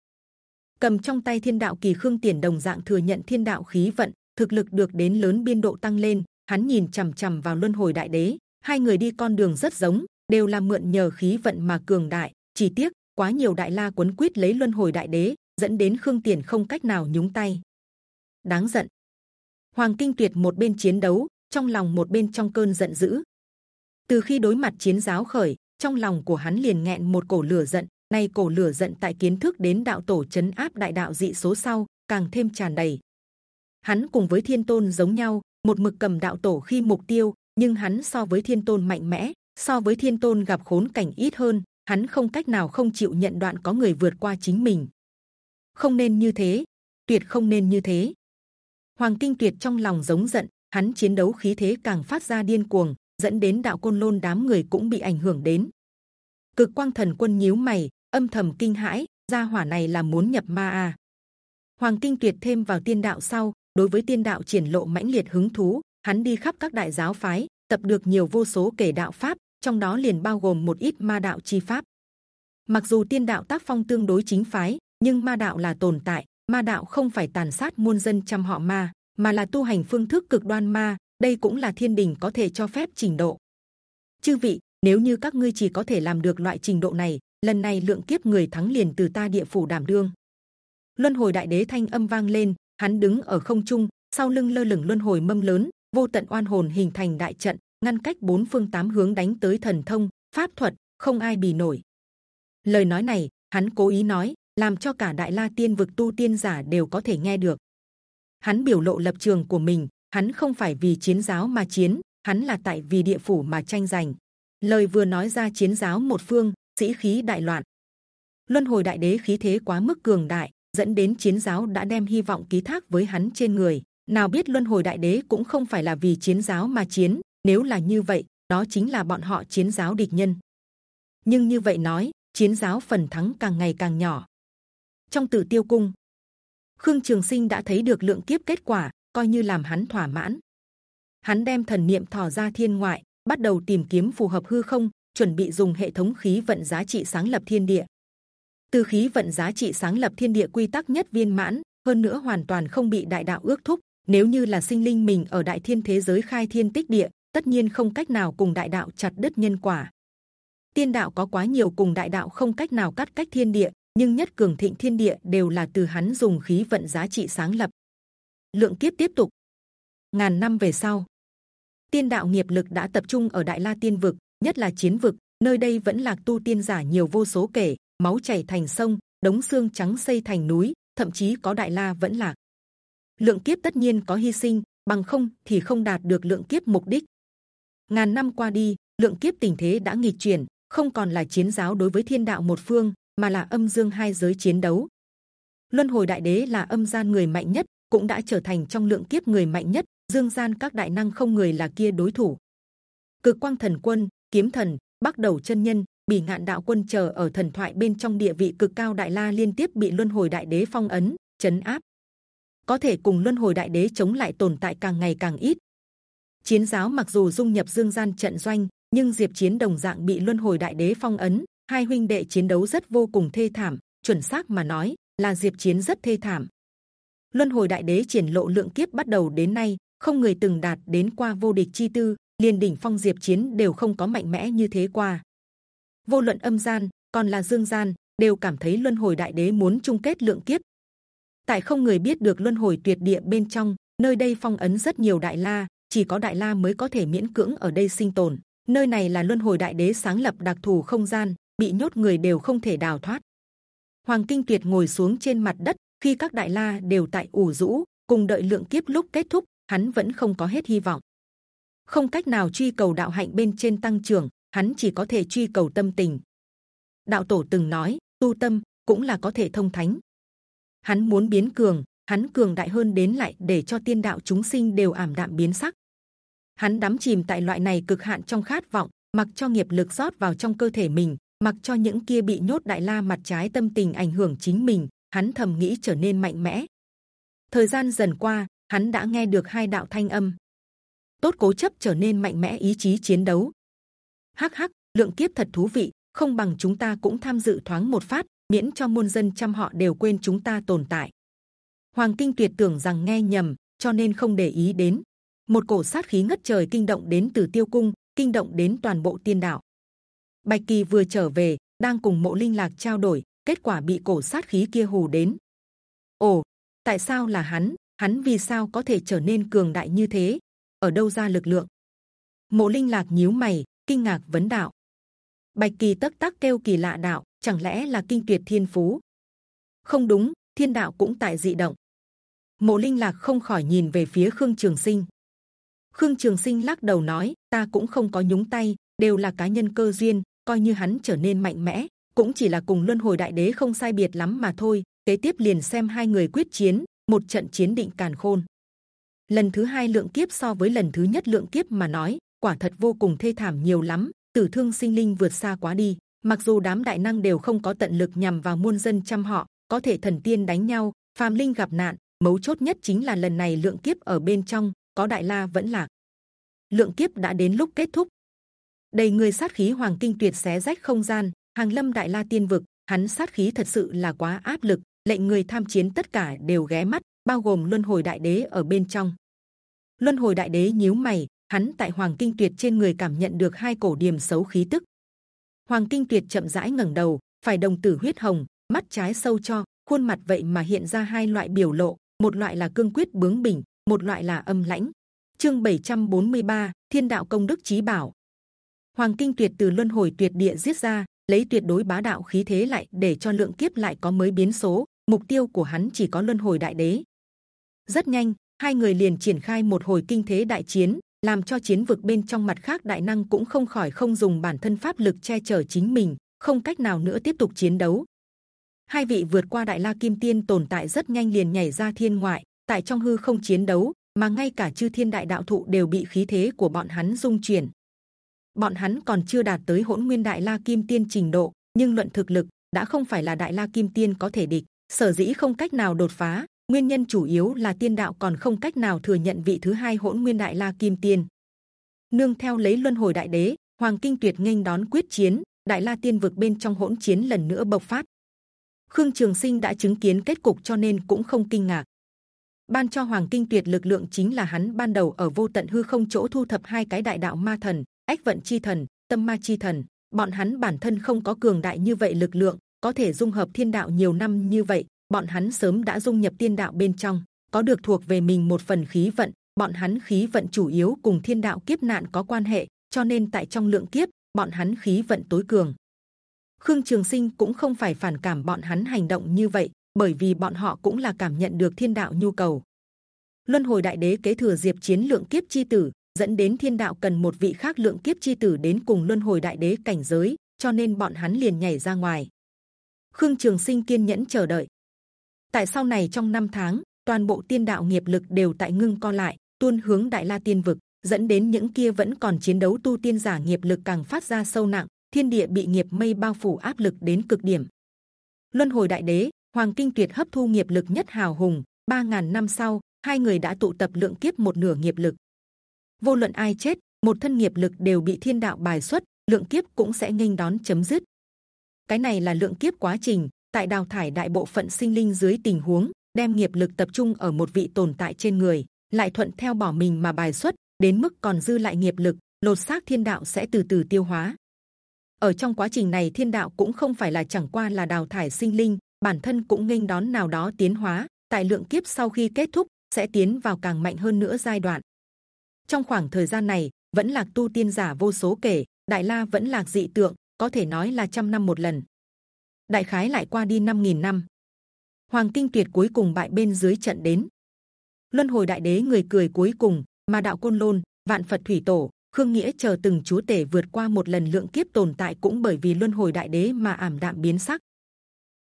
cầm trong tay thiên đạo kỳ khương tiền đồng dạng thừa nhận thiên đạo khí vận, thực lực được đến lớn biên độ tăng lên, hắn nhìn c h ầ m c h ầ m vào luân hồi đại đế, hai người đi con đường rất giống, đều là mượn nhờ khí vận mà cường đại, chỉ tiếc, quá nhiều đại la quấn quýt lấy luân hồi đại đế, dẫn đến khương tiền không cách nào nhúng tay. Đáng giận. Hoàng kinh tuyệt một bên chiến đấu, trong lòng một bên trong cơn giận dữ. Từ khi đối mặt chiến giáo khởi, trong lòng của hắn liền nghẹn một cổ lửa giận nay cổ lửa giận tại kiến thức đến đạo tổ chấn áp đại đạo dị số sau, càng thêm tràn đầy. Hắn cùng với thiên tôn giống nhau, một mực cầm đạo tổ khi mục tiêu, nhưng hắn so với thiên tôn mạnh mẽ, so với thiên tôn gặp khốn cảnh ít hơn, hắn không cách nào không chịu nhận đoạn có người vượt qua chính mình. Không nên như thế, tuyệt không nên như thế. Hoàng kinh tuyệt trong lòng giống giận, hắn chiến đấu khí thế càng phát ra điên cuồng, dẫn đến đạo côn lôn đám người cũng bị ảnh hưởng đến. Cực quang thần quân nhíu mày âm thầm kinh hãi, gia hỏa này là muốn nhập ma à. Hoàng kinh tuyệt thêm vào tiên đạo sau, đối với tiên đạo triển lộ mãnh liệt hứng thú, hắn đi khắp các đại giáo phái, tập được nhiều vô số kể đạo pháp, trong đó liền bao gồm một ít ma đạo chi pháp. Mặc dù tiên đạo tác phong tương đối chính phái, nhưng ma đạo là tồn tại, ma đạo không phải tàn sát muôn dân trăm họ ma, mà là tu hành phương thức cực đoan ma, đây cũng là thiên đình có thể cho phép trình độ. Chư vị, nếu như các ngươi chỉ có thể làm được loại trình độ này lần này lượng kiếp người thắng liền từ ta địa phủ đảm đương. Luân hồi đại đế thanh âm vang lên, hắn đứng ở không trung, sau lưng lơ lửng luân hồi mâm lớn, vô tận oan hồn hình thành đại trận, ngăn cách bốn phương tám hướng đánh tới thần thông, pháp thuật, không ai bì nổi. Lời nói này, hắn cố ý nói, làm cho cả đại la tiên vực tu tiên giả đều có thể nghe được. Hắn biểu lộ lập trường của mình, hắn không phải vì chiến giáo mà chiến, hắn là tại vì địa phủ mà tranh giành. Lời vừa nói ra chiến giáo một phương sĩ khí đại loạn. Luân hồi đại đế khí thế quá mức cường đại, dẫn đến chiến giáo đã đem hy vọng ký thác với hắn trên người. Nào biết luân hồi đại đế cũng không phải là vì chiến giáo mà chiến, nếu là như vậy, đó chính là bọn họ chiến giáo địch nhân. Nhưng như vậy nói, chiến giáo phần thắng càng ngày càng nhỏ. Trong tử tiêu cung, khương trường sinh đã thấy được lượng kiếp kết quả, coi như làm hắn thỏa mãn. Hắn đem thần niệm thò ra thiên ngoại, bắt đầu tìm kiếm phù hợp hư không chuẩn bị dùng hệ thống khí vận giá trị sáng lập thiên địa. Từ khí vận giá trị sáng lập thiên địa quy tắc nhất viên mãn, hơn nữa hoàn toàn không bị đại đạo ước thúc. Nếu như là sinh linh mình ở đại thiên thế giới khai thiên tích địa, tất nhiên không cách nào cùng đại đạo chặt đứt nhân quả. Tiên đạo có quá nhiều cùng đại đạo không cách nào cắt cách thiên địa, nhưng nhất cường thịnh thiên địa đều là từ hắn dùng khí vận giá trị sáng lập. Lượng kiếp tiếp tục. Ngàn năm về sau, tiên đạo nghiệp lực đã tập trung ở đại la tiên vực nhất là chiến vực, nơi đây vẫn là tu tiên giả nhiều vô số kể, máu chảy thành sông, đống xương trắng xây thành núi, thậm chí có đại la vẫn lạc. Lượng kiếp tất nhiên có hy sinh, bằng không thì không đạt được lượng kiếp mục đích. Ngàn năm qua đi, lượng kiếp tình thế đã nghịch chuyển, không còn là chiến giáo đối với thiên đạo một phương, mà là âm dương hai giới chiến đấu. Luân hồi đại đế là âm gian người mạnh nhất, cũng đã trở thành trong lượng kiếp người mạnh nhất, dương gian các đại năng không người là kia đối thủ. Cực quang thần quân kiếm thần bắc đầu chân nhân, bỉ ngạn đạo quân chờ ở thần thoại bên trong địa vị cực cao đại la liên tiếp bị luân hồi đại đế phong ấn, chấn áp. Có thể cùng luân hồi đại đế chống lại tồn tại càng ngày càng ít. Chiến giáo mặc dù dung nhập dương gian trận doanh, nhưng diệp chiến đồng dạng bị luân hồi đại đế phong ấn, hai huynh đệ chiến đấu rất vô cùng thê thảm, chuẩn xác mà nói là diệp chiến rất thê thảm. Luân hồi đại đế triển lộ lượng kiếp bắt đầu đến nay, không người từng đạt đến qua vô địch chi tư liền đỉnh phong diệp chiến đều không có mạnh mẽ như thế qua. Vô luận âm gian, còn là dương gian, đều cảm thấy luân hồi đại đế muốn chung kết lượng kiếp. Tại không người biết được luân hồi tuyệt địa bên trong, nơi đây phong ấn rất nhiều đại la, chỉ có đại la mới có thể miễn cưỡng ở đây sinh tồn. Nơi này là luân hồi đại đế sáng lập đặc thù không gian, bị nhốt người đều không thể đào thoát. Hoàng kinh tuyệt ngồi xuống trên mặt đất, khi các đại la đều tại ủ rũ, cùng đợi lượng kiếp lúc kết thúc, hắn vẫn không có hết hy vọng không cách nào truy cầu đạo hạnh bên trên tăng trưởng, hắn chỉ có thể truy cầu tâm tình. Đạo tổ từng nói, tu tâm cũng là có thể thông thánh. Hắn muốn biến cường, hắn cường đại hơn đến lại để cho tiên đạo chúng sinh đều ảm đạm biến sắc. Hắn đắm chìm tại loại này cực hạn trong khát vọng, mặc cho nghiệp lực rót vào trong cơ thể mình, mặc cho những kia bị nhốt đại la mặt trái tâm tình ảnh hưởng chính mình, hắn thầm nghĩ trở nên mạnh mẽ. Thời gian dần qua, hắn đã nghe được hai đạo thanh âm tốt cố chấp trở nên mạnh mẽ ý chí chiến đấu. Hắc hắc, lượng kiếp thật thú vị, không bằng chúng ta cũng tham dự thoáng một phát, miễn cho muôn dân trăm họ đều quên chúng ta tồn tại. Hoàng kinh tuyệt tưởng rằng nghe nhầm, cho nên không để ý đến. Một cổ sát khí ngất trời kinh động đến từ tiêu cung, kinh động đến toàn bộ tiên đạo. Bạch kỳ vừa trở về, đang cùng mộ linh lạc trao đổi, kết quả bị cổ sát khí kia hù đến. Ồ, tại sao là hắn? Hắn vì sao có thể trở nên cường đại như thế? Ở đâu ra lực lượng? Mộ linh lạc nhíu mày, kinh ngạc vấn đạo. Bạch kỳ tất tắc kêu kỳ lạ đạo, chẳng lẽ là kinh tuyệt thiên phú? Không đúng, thiên đạo cũng tại dị động. Mộ linh lạc không khỏi nhìn về phía khương trường sinh. Khương trường sinh lắc đầu nói, ta cũng không có nhúng tay, đều là cá nhân cơ duyên, coi như hắn trở nên mạnh mẽ, cũng chỉ là cùng luân hồi đại đế không sai biệt lắm mà thôi, kế tiếp liền xem hai người quyết chiến, một trận chiến định càn khôn lần thứ hai lượng kiếp so với lần thứ nhất lượng kiếp mà nói, quả thật vô cùng thê thảm nhiều lắm, tử thương sinh linh vượt xa quá đi. Mặc dù đám đại năng đều không có tận lực nhằm vào muôn dân chăm họ, có thể thần tiên đánh nhau, phàm linh gặp nạn, mấu chốt nhất chính là lần này lượng kiếp ở bên trong, có đại la vẫn lạc lượng kiếp đã đến lúc kết thúc. Đầy người sát khí hoàng kinh tuyệt xé rách không gian, hàng lâm đại la tiên vực, hắn sát khí thật sự là quá áp lực, lệnh người tham chiến tất cả đều ghé mắt, bao gồm luân hồi đại đế ở bên trong luân hồi đại đế nhíu mày hắn tại hoàng kinh tuyệt trên người cảm nhận được hai cổ điểm xấu khí tức. Hoàng kinh tuyệt chậm rãi ngẩng đầu phải đồng tử huyết hồng mắt trái sâu cho khuôn mặt vậy mà hiện ra hai loại biểu lộ một loại là cương quyết bướng bỉnh một loại là âm lãnh. Chương 743, thiên đạo công đức trí bảo. Hoàng kinh tuyệt từ luân hồi tuyệt địa giết ra lấy tuyệt đối bá đạo khí thế lại để cho lượng kiếp lại có mới biến số mục tiêu của hắn chỉ có luân hồi đại đế. Rất nhanh hai người liền triển khai một hồi kinh thế đại chiến, làm cho chiến vực bên trong mặt khác đại năng cũng không khỏi không dùng bản thân pháp lực che chở chính mình, không cách nào nữa tiếp tục chiến đấu. Hai vị vượt qua đại la kim tiên tồn tại rất nhanh liền nhảy ra thiên ngoại, tại trong hư không chiến đấu, mà ngay cả chư thiên đại đạo thụ đều bị khí thế của bọn hắn dung chuyển. Bọn hắn còn chưa đạt tới hỗn nguyên đại la kim tiên trình độ, nhưng luận thực lực, đã không phải là đại la kim tiên có thể địch, sở dĩ không cách nào đột phá nguyên nhân chủ yếu là tiên đạo còn không cách nào thừa nhận vị thứ hai hỗn nguyên đại la kim tiên. Nương theo lấy luân hồi đại đế, hoàng kinh tuyệt nghênh đón quyết chiến, đại la tiên vực bên trong hỗn chiến lần nữa bộc phát. Khương trường sinh đã chứng kiến kết cục cho nên cũng không kinh ngạc. Ban cho hoàng kinh tuyệt lực lượng chính là hắn ban đầu ở vô tận hư không chỗ thu thập hai cái đại đạo ma thần, ách vận chi thần, tâm ma chi thần. Bọn hắn bản thân không có cường đại như vậy lực lượng, có thể dung hợp thiên đạo nhiều năm như vậy bọn hắn sớm đã dung nhập tiên đạo bên trong, có được thuộc về mình một phần khí vận. Bọn hắn khí vận chủ yếu cùng thiên đạo kiếp nạn có quan hệ, cho nên tại trong lượng kiếp, bọn hắn khí vận tối cường. Khương trường sinh cũng không phải phản cảm bọn hắn hành động như vậy, bởi vì bọn họ cũng là cảm nhận được thiên đạo nhu cầu. Luân hồi đại đế kế thừa diệp chiến lượng kiếp chi tử, dẫn đến thiên đạo cần một vị khác lượng kiếp chi tử đến cùng luân hồi đại đế cảnh giới, cho nên bọn hắn liền nhảy ra ngoài. Khương trường sinh kiên nhẫn chờ đợi tại sau này trong năm tháng, toàn bộ tiên đạo nghiệp lực đều tại ngưng co lại, tuôn hướng đại la tiên vực, dẫn đến những kia vẫn còn chiến đấu tu tiên giả nghiệp lực càng phát ra sâu nặng, thiên địa bị nghiệp mây bao phủ áp lực đến cực điểm. Luân hồi đại đế, hoàng kinh tuyệt hấp thu nghiệp lực nhất hào hùng, ba ngàn năm sau, hai người đã tụ tập lượng kiếp một nửa nghiệp lực. Vô luận ai chết, một thân nghiệp lực đều bị thiên đạo bài xuất, lượng kiếp cũng sẽ nghênh đón chấm dứt. Cái này là lượng kiếp quá trình tại đào thải đại bộ phận sinh linh dưới tình huống, đem nghiệp lực tập trung ở một vị tồn tại trên người, lại thuận theo bỏ mình mà bài xuất, đến mức còn dư lại nghiệp lực, lột xác thiên đạo sẽ từ từ tiêu hóa. Ở trong quá trình này thiên đạo cũng không phải là chẳng qua là đào thải sinh linh, bản thân cũng nghênh đón nào đó tiến hóa, tại lượng kiếp sau khi kết thúc sẽ tiến vào càng mạnh hơn nữa giai đoạn. Trong khoảng thời gian này, vẫn là tu tiên giả vô số kể, đại la vẫn là dị tượng, có thể nói là trăm năm một lần đại khái lại qua đi 5.000 năm. Hoàng kinh tuyệt cuối cùng bại bên dưới trận đến. Luân hồi đại đế người cười cuối cùng mà đạo côn lôn, vạn phật thủy tổ, khương nghĩa chờ từng chúa tể vượt qua một lần lượng kiếp tồn tại cũng bởi vì luân hồi đại đế mà ảm đạm biến sắc.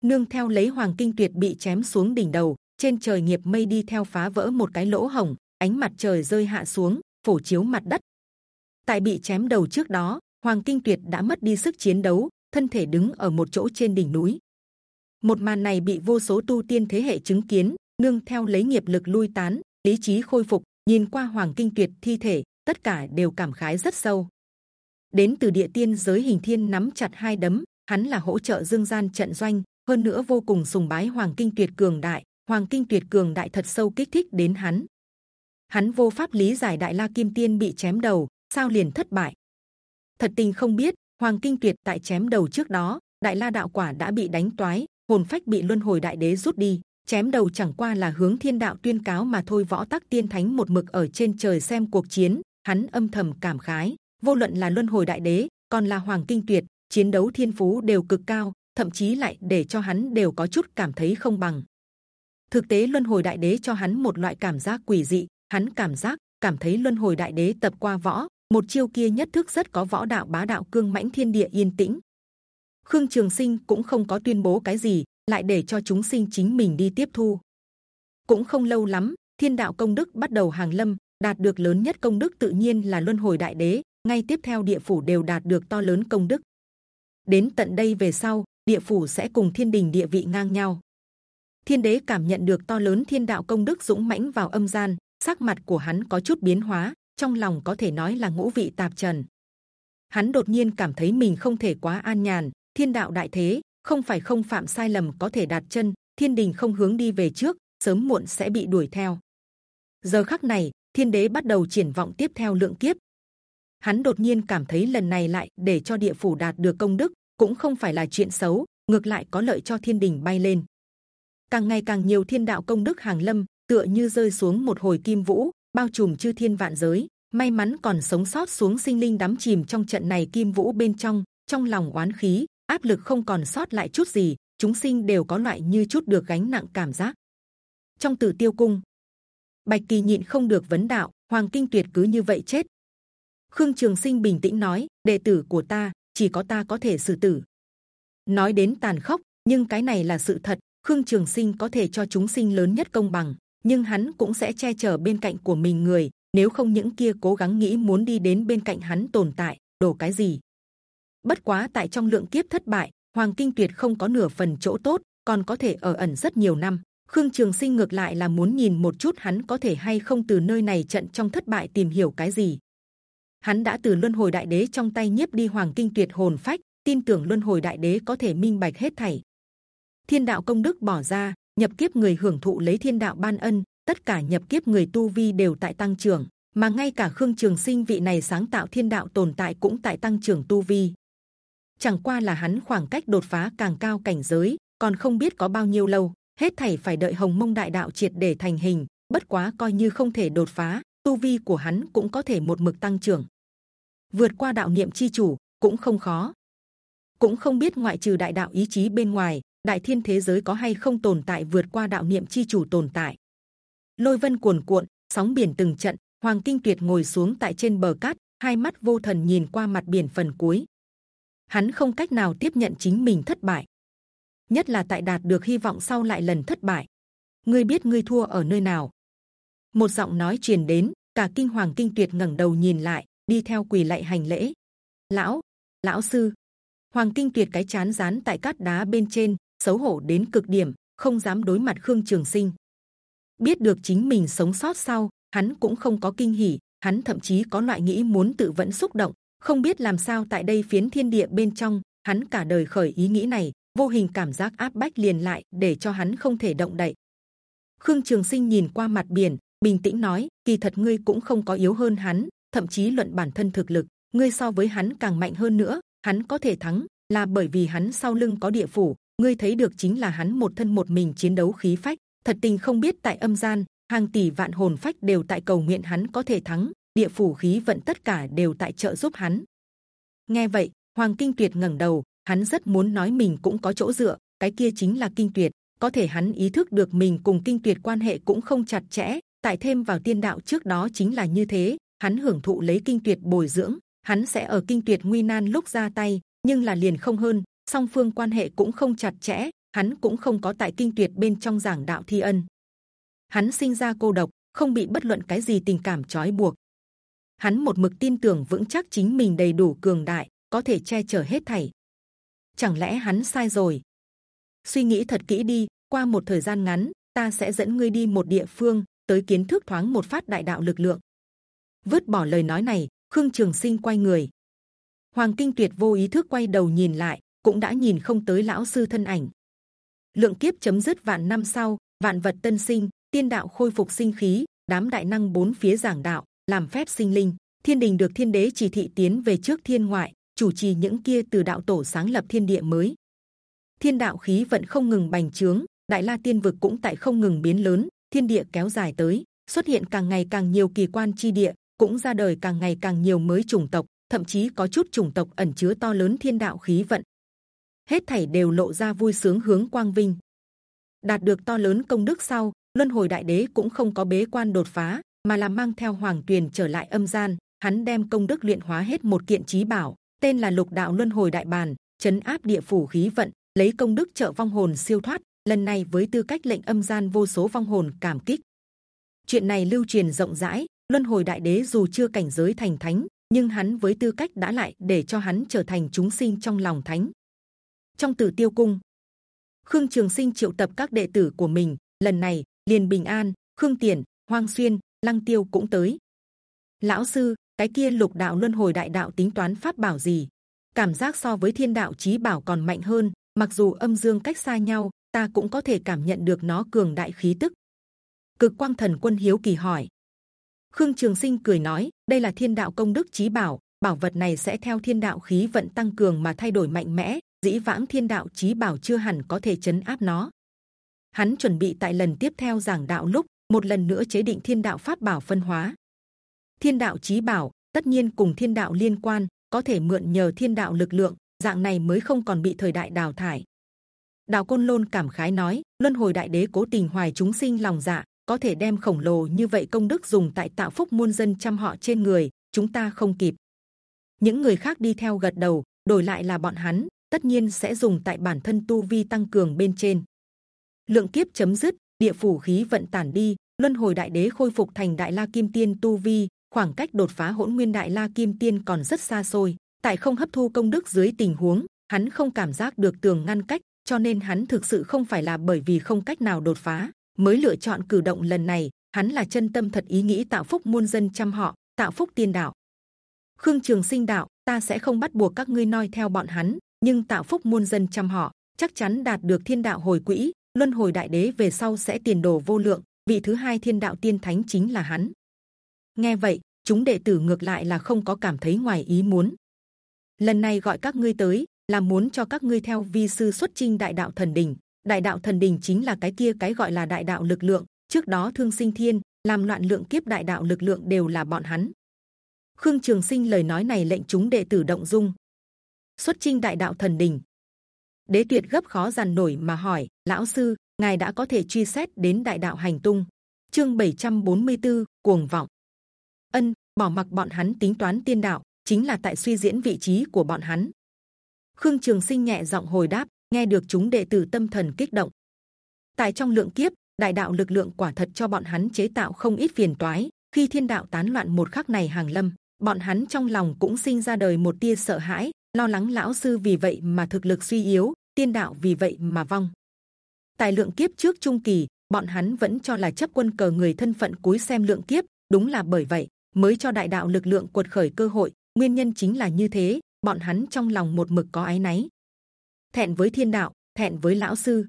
Nương theo lấy hoàng kinh tuyệt bị chém xuống đỉnh đầu, trên trời nghiệp mây đi theo phá vỡ một cái lỗ hồng ánh mặt trời rơi hạ xuống, phổ chiếu mặt đất. Tại bị chém đầu trước đó, hoàng kinh tuyệt đã mất đi sức chiến đấu thân thể đứng ở một chỗ trên đỉnh núi. Một màn này bị vô số tu tiên thế hệ chứng kiến, nương theo lấy nghiệp lực lui tán, lý trí khôi phục, nhìn qua hoàng kinh tuyệt thi thể, tất cả đều cảm khái rất sâu. Đến từ địa tiên giới hình thiên nắm chặt hai đấm, hắn là hỗ trợ dương gian trận doanh, hơn nữa vô cùng sùng bái hoàng kinh tuyệt cường đại, hoàng kinh tuyệt cường đại thật sâu kích thích đến hắn. Hắn vô pháp lý giải đại la kim tiên bị chém đầu, sao liền thất bại? Thật tình không biết hoàng kinh tuyệt tại chém đầu trước đó, đại la đạo quả đã bị đánh toái, hồn phách bị luân hồi đại đế rút đi. Chém đầu chẳng qua là hướng thiên đạo tuyên cáo mà thôi, võ tắc tiên thánh một mực ở trên trời xem cuộc chiến, hắn âm thầm cảm khái, vô luận là luân hồi đại đế, còn là hoàng kinh tuyệt, chiến đấu thiên phú đều cực cao, thậm chí lại để cho hắn đều có chút cảm thấy không bằng. Thực tế luân hồi đại đế cho hắn một loại cảm giác quỷ dị, hắn cảm giác, cảm thấy luân hồi đại đế tập qua võ một chiêu kia nhất thức rất có võ đạo bá đạo cương mãnh thiên địa yên tĩnh. Khương trường sinh cũng không có tuyên bố cái gì, lại để cho chúng sinh chính mình đi tiếp thu. Cũng không lâu lắm, thiên đạo công đức bắt đầu hàng lâm, đạt được lớn nhất công đức tự nhiên là luân hồi đại đế, ngay tiếp theo địa phủ đều đạt được to lớn công đức. Đến tận đây về sau, địa phủ sẽ cùng thiên đình địa vị ngang nhau. Thiên đế cảm nhận được to lớn thiên đạo công đức dũng mãnh vào âm gian, sắc mặt của hắn có chút biến hóa trong lòng có thể nói là ngũ vị tạp trần. Hắn đột nhiên cảm thấy mình không thể quá an nhàn, thiên đạo đại thế, không phải không phạm sai lầm có thể đạt chân, thiên đình không hướng đi về trước, sớm muộn sẽ bị đuổi theo. Giờ khắc này, thiên đế bắt đầu triển vọng tiếp theo lượng kiếp. Hắn đột nhiên cảm thấy lần này lại để cho địa phủ đạt được công đức, cũng không phải là chuyện xấu, ngược lại có lợi cho thiên đình bay lên. Càng ngày càng nhiều thiên đạo công đức hàng lâm, tựa như rơi xuống một hồi kim vũ bao trùm chư thiên vạn giới. May mắn còn sống sót xuống sinh linh đắm chìm trong trận này kim vũ bên trong trong lòng oán khí áp lực không còn sót lại chút gì chúng sinh đều có loại như chút được gánh nặng cảm giác. Trong tử tiêu cung bạch kỳ nhịn không được vấn đạo hoàng kinh tuyệt cứ như vậy chết? Khương trường sinh bình tĩnh nói đệ tử của ta chỉ có ta có thể xử tử. Nói đến tàn khốc nhưng cái này là sự thật. Khương Trường Sinh có thể cho chúng sinh lớn nhất công bằng, nhưng hắn cũng sẽ che chở bên cạnh của mình người. Nếu không những kia cố gắng nghĩ muốn đi đến bên cạnh hắn tồn tại, đổ cái gì? Bất quá tại trong lượng kiếp thất bại, Hoàng Kinh Tuyệt không có nửa phần chỗ tốt, còn có thể ở ẩn rất nhiều năm. Khương Trường Sinh ngược lại là muốn nhìn một chút hắn có thể hay không từ nơi này trận trong thất bại tìm hiểu cái gì. Hắn đã từ luân hồi đại đế trong tay nhiếp đi Hoàng Kinh Tuyệt hồn phách, tin tưởng luân hồi đại đế có thể minh bạch hết thảy. Thiên đạo công đức bỏ ra, nhập kiếp người hưởng thụ lấy thiên đạo ban ân, tất cả nhập kiếp người tu vi đều tại tăng trưởng, mà ngay cả Khương Trường Sinh vị này sáng tạo thiên đạo tồn tại cũng tại tăng trưởng tu vi. Chẳng qua là hắn khoảng cách đột phá càng cao cảnh giới, còn không biết có bao nhiêu lâu, hết thảy phải đợi Hồng Mông Đại Đạo triệt để thành hình. Bất quá coi như không thể đột phá, tu vi của hắn cũng có thể một mực tăng trưởng. Vượt qua đạo niệm chi chủ cũng không khó, cũng không biết ngoại trừ đại đạo ý chí bên ngoài, đại thiên thế giới có hay không tồn tại vượt qua đạo niệm chi chủ tồn tại. Lôi vân cuồn cuộn, sóng biển từng trận. Hoàng Kinh Tuyệt ngồi xuống tại trên bờ cát, hai mắt vô thần nhìn qua mặt biển phần cuối. Hắn không cách nào tiếp nhận chính mình thất bại, nhất là tại đạt được hy vọng sau lại lần thất bại. Ngươi biết ngươi thua ở nơi nào? Một giọng nói truyền đến, cả kinh hoàng kinh tuyệt ngẩng đầu nhìn lại, đi theo quỳ lạy hành lễ. Lão, lão sư, hoàng kinh tuyệt cái chán dán tại cát đá bên trên, xấu hổ đến cực điểm, không dám đối mặt khương trường sinh. Biết được chính mình sống sót sau, hắn cũng không có kinh hỉ, hắn thậm chí có loại nghĩ muốn tự vẫn xúc động, không biết làm sao tại đây phiến thiên địa bên trong, hắn cả đời khởi ý nghĩ này, vô hình cảm giác áp bách liền lại để cho hắn không thể động đậy. Khương Trường Sinh nhìn qua mặt biển, bình tĩnh nói: kỳ thật ngươi cũng không có yếu hơn hắn, thậm chí luận bản thân thực lực, ngươi so với hắn càng mạnh hơn nữa. Hắn có thể thắng là bởi vì hắn sau lưng có địa phủ. Ngươi thấy được chính là hắn một thân một mình chiến đấu khí phách. Thật tình không biết tại âm gian hàng tỷ vạn hồn phách đều tại cầu nguyện hắn có thể thắng. Địa phủ khí vận tất cả đều tại trợ giúp hắn. Nghe vậy, Hoàng Kinh Tuyệt ngẩng đầu, hắn rất muốn nói mình cũng có chỗ dựa cái kia chính là kinh tuyệt có thể hắn ý thức được mình cùng kinh tuyệt quan hệ cũng không chặt chẽ tại thêm vào tiên đạo trước đó chính là như thế hắn hưởng thụ lấy kinh tuyệt bồi dưỡng hắn sẽ ở kinh tuyệt nguy nan lúc ra tay nhưng là liền không hơn song phương quan hệ cũng không chặt chẽ hắn cũng không có tại kinh tuyệt bên trong giảng đạo thi ân hắn sinh ra cô độc không bị bất luận cái gì tình cảm trói buộc hắn một mực tin tưởng vững chắc chính mình đầy đủ cường đại có thể che chở hết thảy chẳng lẽ hắn sai rồi? Suy nghĩ thật kỹ đi. Qua một thời gian ngắn, ta sẽ dẫn ngươi đi một địa phương tới kiến thức thoáng một phát đại đạo lực lượng. Vứt bỏ lời nói này, Khương Trường Sinh quay người. Hoàng Kinh Tuyệt vô ý thức quay đầu nhìn lại, cũng đã nhìn không tới lão sư thân ảnh. Lượng kiếp chấm dứt vạn năm sau, vạn vật tân sinh, tiên đạo khôi phục sinh khí, đám đại năng bốn phía giảng đạo, làm phép sinh linh. Thiên đình được thiên đế chỉ thị tiến về trước thiên ngoại, chủ trì những kia từ đạo tổ sáng lập thiên địa mới. Thiên đạo khí vận không ngừng bành trướng, đại la tiên vực cũng tại không ngừng biến lớn, thiên địa kéo dài tới, xuất hiện càng ngày càng nhiều kỳ quan chi địa, cũng ra đời càng ngày càng nhiều mới chủng tộc, thậm chí có chút chủng tộc ẩn chứa to lớn thiên đạo khí vận. Hết thảy đều lộ ra vui sướng hướng quang vinh. Đạt được to lớn công đức sau, luân hồi đại đế cũng không có bế quan đột phá, mà là mang theo hoàng tuyền trở lại âm gian. Hắn đem công đức luyện hóa hết một kiện trí bảo, tên là lục đạo luân hồi đại bàn chấn áp địa phủ khí vận lấy công đức trợ vong hồn siêu thoát lần này với tư cách lệnh âm gian vô số vong hồn cảm kích chuyện này lưu truyền rộng rãi luân hồi đại đế dù chưa cảnh giới thành thánh nhưng hắn với tư cách đã lại để cho hắn trở thành chúng sinh trong lòng thánh trong tử tiêu cung. Khương trường sinh triệu tập các đệ tử của mình. Lần này liền bình an, khương tiền hoang xuyên, lăng tiêu cũng tới. Lão sư, cái kia lục đạo luân hồi đại đạo tính toán pháp bảo gì? Cảm giác so với thiên đạo chí bảo còn mạnh hơn. Mặc dù âm dương cách xa nhau, ta cũng có thể cảm nhận được nó cường đại khí tức. Cực quang thần quân hiếu kỳ hỏi. Khương trường sinh cười nói, đây là thiên đạo công đức chí bảo. Bảo vật này sẽ theo thiên đạo khí vận tăng cường mà thay đổi mạnh mẽ dĩ vãng thiên đạo chí bảo chưa hẳn có thể chấn áp nó. Hắn chuẩn bị tại lần tiếp theo giảng đạo lúc, một lần nữa chế định thiên đạo pháp bảo phân hóa. Thiên đạo chí bảo, tất nhiên cùng thiên đạo liên quan, có thể mượn nhờ thiên đạo lực lượng, dạng này mới không còn bị thời đại đào thải. Đạo côn lôn cảm khái nói, luân hồi đại đế cố tình hoài chúng sinh lòng dạ có thể đem khổng lồ như vậy công đức dùng tại tạo phúc muôn dân chăm họ trên người, chúng ta không kịp. Những người khác đi theo gật đầu, đổi lại là bọn hắn tất nhiên sẽ dùng tại bản thân tu vi tăng cường bên trên. Lượng kiếp chấm dứt, địa phủ khí vận tản đi, luân hồi đại đế khôi phục thành đại la kim tiên tu vi, khoảng cách đột phá hỗn nguyên đại la kim tiên còn rất xa xôi. Tại không hấp thu công đức dưới tình huống, hắn không cảm giác được tường ngăn cách, cho nên hắn thực sự không phải là bởi vì không cách nào đột phá mới lựa chọn cử động lần này. Hắn là chân tâm thật ý nghĩ tạo phúc muôn dân trăm họ, tạo phúc tiên đạo. Khương Trường Sinh đạo, ta sẽ không bắt buộc các ngươi noi theo bọn hắn, nhưng tạo phúc muôn dân trăm họ chắc chắn đạt được thiên đạo hồi quỹ, luân hồi đại đế về sau sẽ tiền đồ vô lượng. Vị thứ hai thiên đạo tiên thánh chính là hắn. Nghe vậy, chúng đệ tử ngược lại là không có cảm thấy ngoài ý muốn. Lần này gọi các ngươi tới là muốn cho các ngươi theo vi sư xuất chinh đại đạo thần đình. Đại đạo thần đình chính là cái kia cái gọi là đại đạo lực lượng. Trước đó thương sinh thiên làm loạn lượng kiếp đại đạo lực lượng đều là bọn hắn. Khương Trường Sinh lời nói này lệnh chúng đệ tử động dung. Xuất chinh đại đạo thần đình. Đế Tuyệt gấp khó dằn nổi mà hỏi: Lão sư, ngài đã có thể truy xét đến đại đạo hành tung? Chương 744, cuồng vọng. Ân, bỏ mặc bọn hắn tính toán tiên đạo, chính là tại suy diễn vị trí của bọn hắn. Khương Trường Sinh nhẹ giọng hồi đáp, nghe được chúng đệ tử tâm thần kích động. Tại trong lượng kiếp, đại đạo lực lượng quả thật cho bọn hắn chế tạo không ít phiền toái. Khi thiên đạo tán loạn một khắc này hàng lâm, bọn hắn trong lòng cũng sinh ra đời một tia sợ hãi, lo lắng lão sư vì vậy mà thực lực suy yếu, tiên đạo vì vậy mà vong. tài lượng kiếp trước trung kỳ, bọn hắn vẫn cho là chấp quân cờ người thân phận cúi xem lượng kiếp, đúng là bởi vậy mới cho đại đạo lực lượng cuột khởi cơ hội. Nguyên nhân chính là như thế, bọn hắn trong lòng một mực có ái náy, thẹn với thiên đạo, thẹn với lão sư.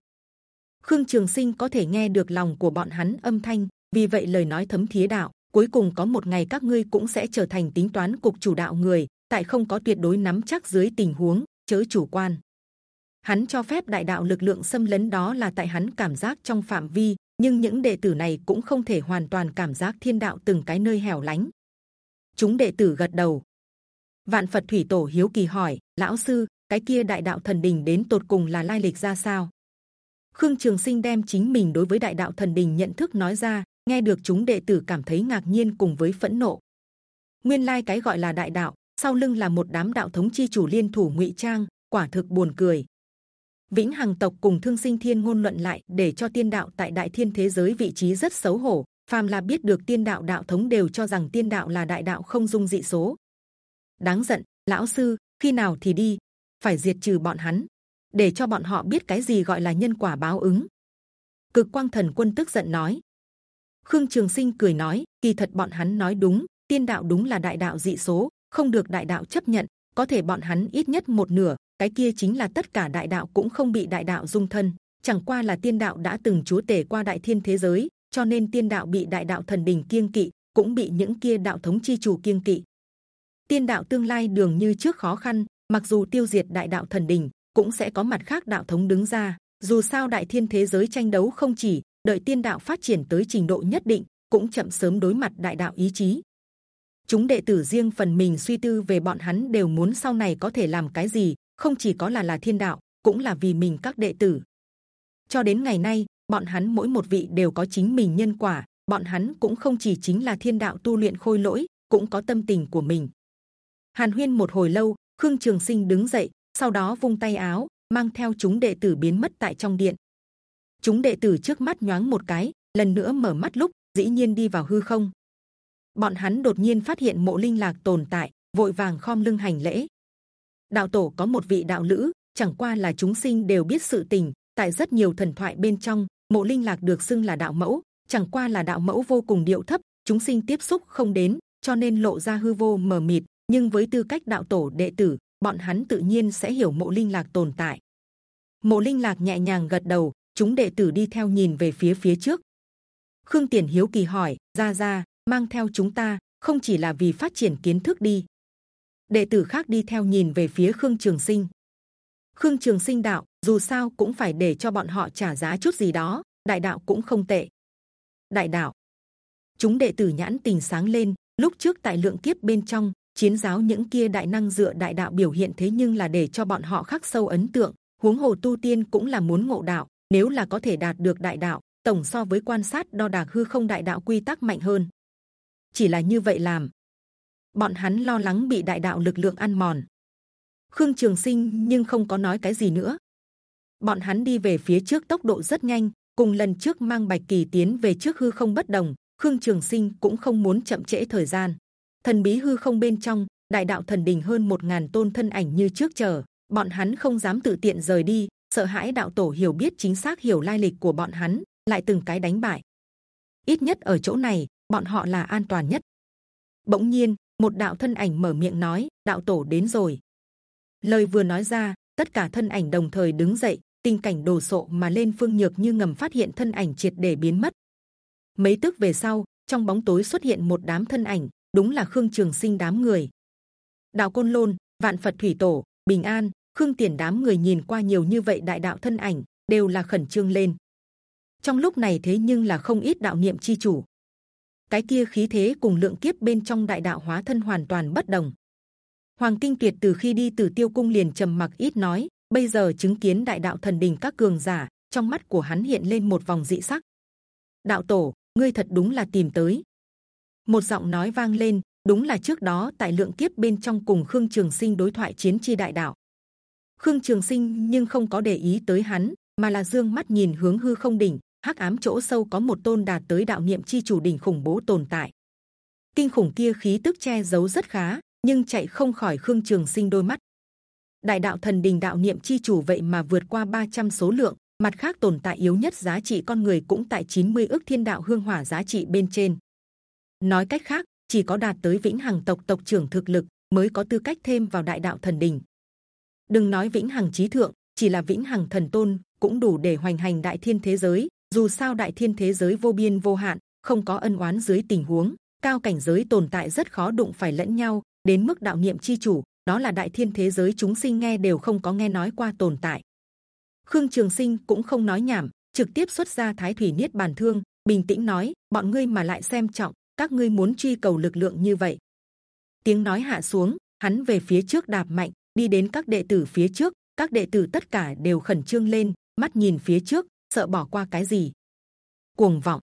Khương Trường Sinh có thể nghe được lòng của bọn hắn âm thanh, vì vậy lời nói thấm thía đạo. Cuối cùng có một ngày các ngươi cũng sẽ trở thành tính toán cục chủ đạo người, tại không có tuyệt đối nắm chắc dưới tình huống, chớ chủ quan. Hắn cho phép đại đạo lực lượng xâm lấn đó là tại hắn cảm giác trong phạm vi, nhưng những đệ tử này cũng không thể hoàn toàn cảm giác thiên đạo từng cái nơi hẻo lánh. Chúng đệ tử gật đầu. Vạn Phật thủy tổ hiếu kỳ hỏi: lão sư, cái kia đại đạo thần đình đến tột cùng là lai lịch ra sao? Khương Trường Sinh đem chính mình đối với đại đạo thần đình nhận thức nói ra, nghe được chúng đệ tử cảm thấy ngạc nhiên cùng với phẫn nộ. Nguyên lai cái gọi là đại đạo, sau lưng là một đám đạo thống chi chủ liên thủ ngụy trang, quả thực buồn cười. Vĩnh Hằng tộc cùng Thương Sinh Thiên ngôn luận lại để cho tiên đạo tại đại thiên thế giới vị trí rất xấu hổ. Phàm là biết được tiên đạo đạo thống đều cho rằng tiên đạo là đại đạo không dung dị số. Đáng giận, lão sư, khi nào thì đi? Phải diệt trừ bọn hắn, để cho bọn họ biết cái gì gọi là nhân quả báo ứng. Cực Quang Thần Quân tức giận nói. Khương Trường Sinh cười nói, kỳ thật bọn hắn nói đúng, tiên đạo đúng là đại đạo dị số, không được đại đạo chấp nhận. Có thể bọn hắn ít nhất một nửa, cái kia chính là tất cả đại đạo cũng không bị đại đạo dung thân. Chẳng qua là tiên đạo đã từng chúa tể qua đại thiên thế giới, cho nên tiên đạo bị đại đạo thần đình kiêng kỵ, cũng bị những kia đạo thống chi chủ kiêng kỵ. Tiên đạo tương lai đường như trước khó khăn, mặc dù tiêu diệt đại đạo thần đình, cũng sẽ có mặt khác đạo thống đứng ra. Dù sao đại thiên thế giới tranh đấu không chỉ đợi tiên đạo phát triển tới trình độ nhất định, cũng chậm sớm đối mặt đại đạo ý chí. Chúng đệ tử riêng phần mình suy tư về bọn hắn đều muốn sau này có thể làm cái gì, không chỉ có là là thiên đạo, cũng là vì mình các đệ tử. Cho đến ngày nay, bọn hắn mỗi một vị đều có chính mình nhân quả, bọn hắn cũng không chỉ chính là thiên đạo tu luyện khôi lỗi, cũng có tâm tình của mình. Hàn Huyên một hồi lâu, Khương Trường Sinh đứng dậy, sau đó vung tay áo, mang theo chúng đệ tử biến mất tại trong điện. Chúng đệ tử trước mắt nhoáng một cái, lần nữa mở mắt lúc dĩ nhiên đi vào hư không. Bọn hắn đột nhiên phát hiện mộ linh lạc tồn tại, vội vàng khom lưng hành lễ. Đạo tổ có một vị đạo lữ, chẳng qua là chúng sinh đều biết sự tình. Tại rất nhiều thần thoại bên trong, mộ linh lạc được xưng là đạo mẫu, chẳng qua là đạo mẫu vô cùng điệu thấp, chúng sinh tiếp xúc không đến, cho nên lộ ra hư vô mờ mịt. Nhưng với tư cách đạo tổ đệ tử, bọn hắn tự nhiên sẽ hiểu mộ linh lạc tồn tại. Mộ linh lạc nhẹ nhàng gật đầu, chúng đệ tử đi theo nhìn về phía phía trước. Khương Tiền hiếu kỳ hỏi, gia gia mang theo chúng ta không chỉ là vì phát triển kiến thức đi. Đệ tử khác đi theo nhìn về phía Khương Trường Sinh. Khương Trường Sinh đạo, dù sao cũng phải để cho bọn họ trả giá chút gì đó. Đại đạo cũng không tệ. Đại đạo, chúng đệ tử nhãn tình sáng lên. Lúc trước tại lượng kiếp bên trong, chiến giáo những kia đại năng dựa đại đạo biểu hiện thế nhưng là để cho bọn họ khắc sâu ấn tượng. Huống hồ tu tiên cũng là muốn ngộ đạo. Nếu là có thể đạt được đại đạo, tổng so với quan sát đo đạc hư không đại đạo quy tắc mạnh hơn. Chỉ là như vậy làm, bọn hắn lo lắng bị đại đạo lực lượng ăn mòn. Khương Trường Sinh nhưng không có nói cái gì nữa. Bọn hắn đi về phía trước tốc độ rất nhanh, cùng lần trước mang bạch kỳ tiến về trước hư không bất đồng. Khương Trường Sinh cũng không muốn chậm trễ thời gian. Thần bí hư không bên trong, đại đạo thần đình hơn một ngàn tôn thân ảnh như trước chờ, bọn hắn không dám tự tiện rời đi, sợ hãi đạo tổ hiểu biết chính xác hiểu lai lịch của bọn hắn, lại từng cái đánh bại. Ít nhất ở chỗ này, bọn họ là an toàn nhất. Bỗng nhiên, một đạo thân ảnh mở miệng nói: đạo tổ đến rồi. Lời vừa nói ra, tất cả thân ảnh đồng thời đứng dậy, tình cảnh đồ sộ mà lên phương nhược như ngầm phát hiện thân ảnh triệt để biến mất. Mấy tức về sau, trong bóng tối xuất hiện một đám thân ảnh, đúng là khương trường sinh đám người. đạo côn lôn, vạn phật thủy tổ, bình an, khương tiền đám người nhìn qua nhiều như vậy đại đạo thân ảnh đều là khẩn trương lên. Trong lúc này thế nhưng là không ít đạo niệm chi chủ. Cái kia khí thế cùng lượng kiếp bên trong đại đạo hóa thân hoàn toàn bất đồng. Hoàng Kinh Tuyệt từ khi đi từ Tiêu Cung liền trầm mặc ít nói, bây giờ chứng kiến đại đạo thần đình các cường giả, trong mắt của hắn hiện lên một vòng dị sắc. Đạo tổ, ngươi thật đúng là tìm tới. Một giọng nói vang lên, đúng là trước đó tại lượng kiếp bên trong cùng Khương Trường Sinh đối thoại chiến chi đại đạo. Khương Trường Sinh nhưng không có để ý tới hắn, mà là dương mắt nhìn hướng hư không đỉnh, hắc ám chỗ sâu có một tôn đạt tới đạo niệm chi chủ đỉnh khủng bố tồn tại. Kinh khủng kia khí tức che giấu rất khá, nhưng chạy không khỏi Khương Trường Sinh đôi mắt. Đại đạo thần đình đạo niệm chi chủ vậy mà vượt qua 300 số lượng, mặt khác tồn tại yếu nhất giá trị con người cũng tại 90 ước thiên đạo hương hỏa giá trị bên trên. Nói cách khác, chỉ có đạt tới vĩnh hằng tộc tộc trưởng thực lực mới có tư cách thêm vào đại đạo thần đình. Đừng nói vĩnh hằng trí thượng, chỉ là vĩnh hằng thần tôn cũng đủ để hoành hành đại thiên thế giới. Dù sao đại thiên thế giới vô biên vô hạn, không có ân oán dưới tình huống cao cảnh giới tồn tại rất khó đụng phải lẫn nhau. Đến mức đạo niệm chi chủ, đó là đại thiên thế giới chúng sinh nghe đều không có nghe nói qua tồn tại. Khương Trường Sinh cũng không nói nhảm, trực tiếp xuất ra Thái thủy niết bàn thương, bình tĩnh nói: bọn ngươi mà lại xem trọng, các ngươi muốn truy cầu lực lượng như vậy. Tiếng nói hạ xuống, hắn về phía trước đạp mạnh, đi đến các đệ tử phía trước, các đệ tử tất cả đều khẩn trương lên, mắt nhìn phía trước, sợ bỏ qua cái gì. Cuồng vọng,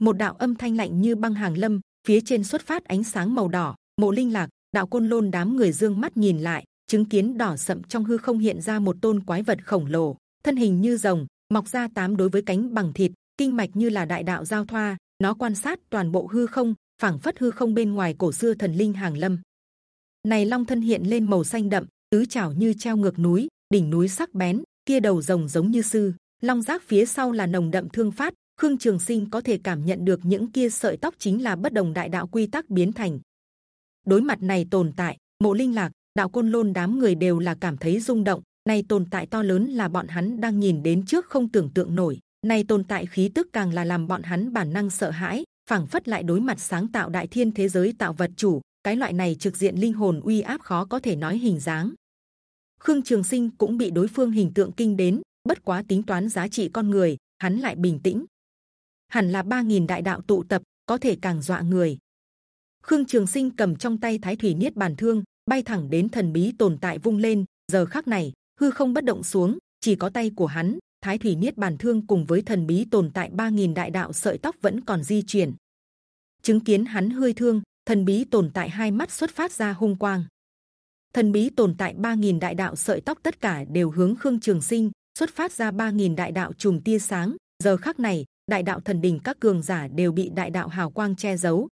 một đạo âm thanh lạnh như băng hàng lâm, phía trên xuất phát ánh sáng màu đỏ. Mộ Linh Lạc, đạo côn lôn đám người dương mắt nhìn lại, chứng kiến đỏ sậm trong hư không hiện ra một tôn quái vật khổng lồ, thân hình như rồng, mọc ra tám đối với cánh bằng thịt, kinh mạch như là đại đạo giao thoa. Nó quan sát toàn bộ hư không, phảng phất hư không bên ngoài cổ xưa thần linh hàng lâm. Này long thân hiện lên màu xanh đậm, tứ chảo như treo ngược núi, đỉnh núi sắc bén, kia đầu rồng giống như sư, long giác phía sau là nồng đậm thương phát. Khương Trường Sinh có thể cảm nhận được những kia sợi tóc chính là bất đồng đại đạo quy tắc biến thành. Đối mặt này tồn tại, mộ linh lạc, đạo côn lôn đám người đều là cảm thấy rung động. Này tồn tại to lớn là bọn hắn đang nhìn đến trước không tưởng tượng nổi. Này tồn tại khí tức càng là làm bọn hắn bản năng sợ hãi, phảng phất lại đối mặt sáng tạo đại thiên thế giới tạo vật chủ. Cái loại này trực diện linh hồn uy áp khó có thể nói hình dáng. Khương Trường Sinh cũng bị đối phương hình tượng kinh đến, bất quá tính toán giá trị con người, hắn lại bình tĩnh. Hẳn là 3.000 đại đạo tụ tập, có thể càng dọa người. Khương Trường Sinh cầm trong tay Thái Thủy Niết Bàn Thương, bay thẳng đến thần bí tồn tại vung lên. Giờ khắc này, hư không bất động xuống, chỉ có tay của hắn. Thái Thủy Niết Bàn Thương cùng với thần bí tồn tại 3.000 đại đạo sợi tóc vẫn còn di chuyển. Chứng kiến hắn hơi thương, thần bí tồn tại hai mắt xuất phát ra hung quang thần bí tồn tại 3.000 đại đạo sợi tóc tất cả đều hướng khương trường sinh xuất phát ra 3.000 đại đạo chùm tia sáng. Giờ khắc này đại đạo thần đình các cường giả đều bị đại đạo hào quang che giấu.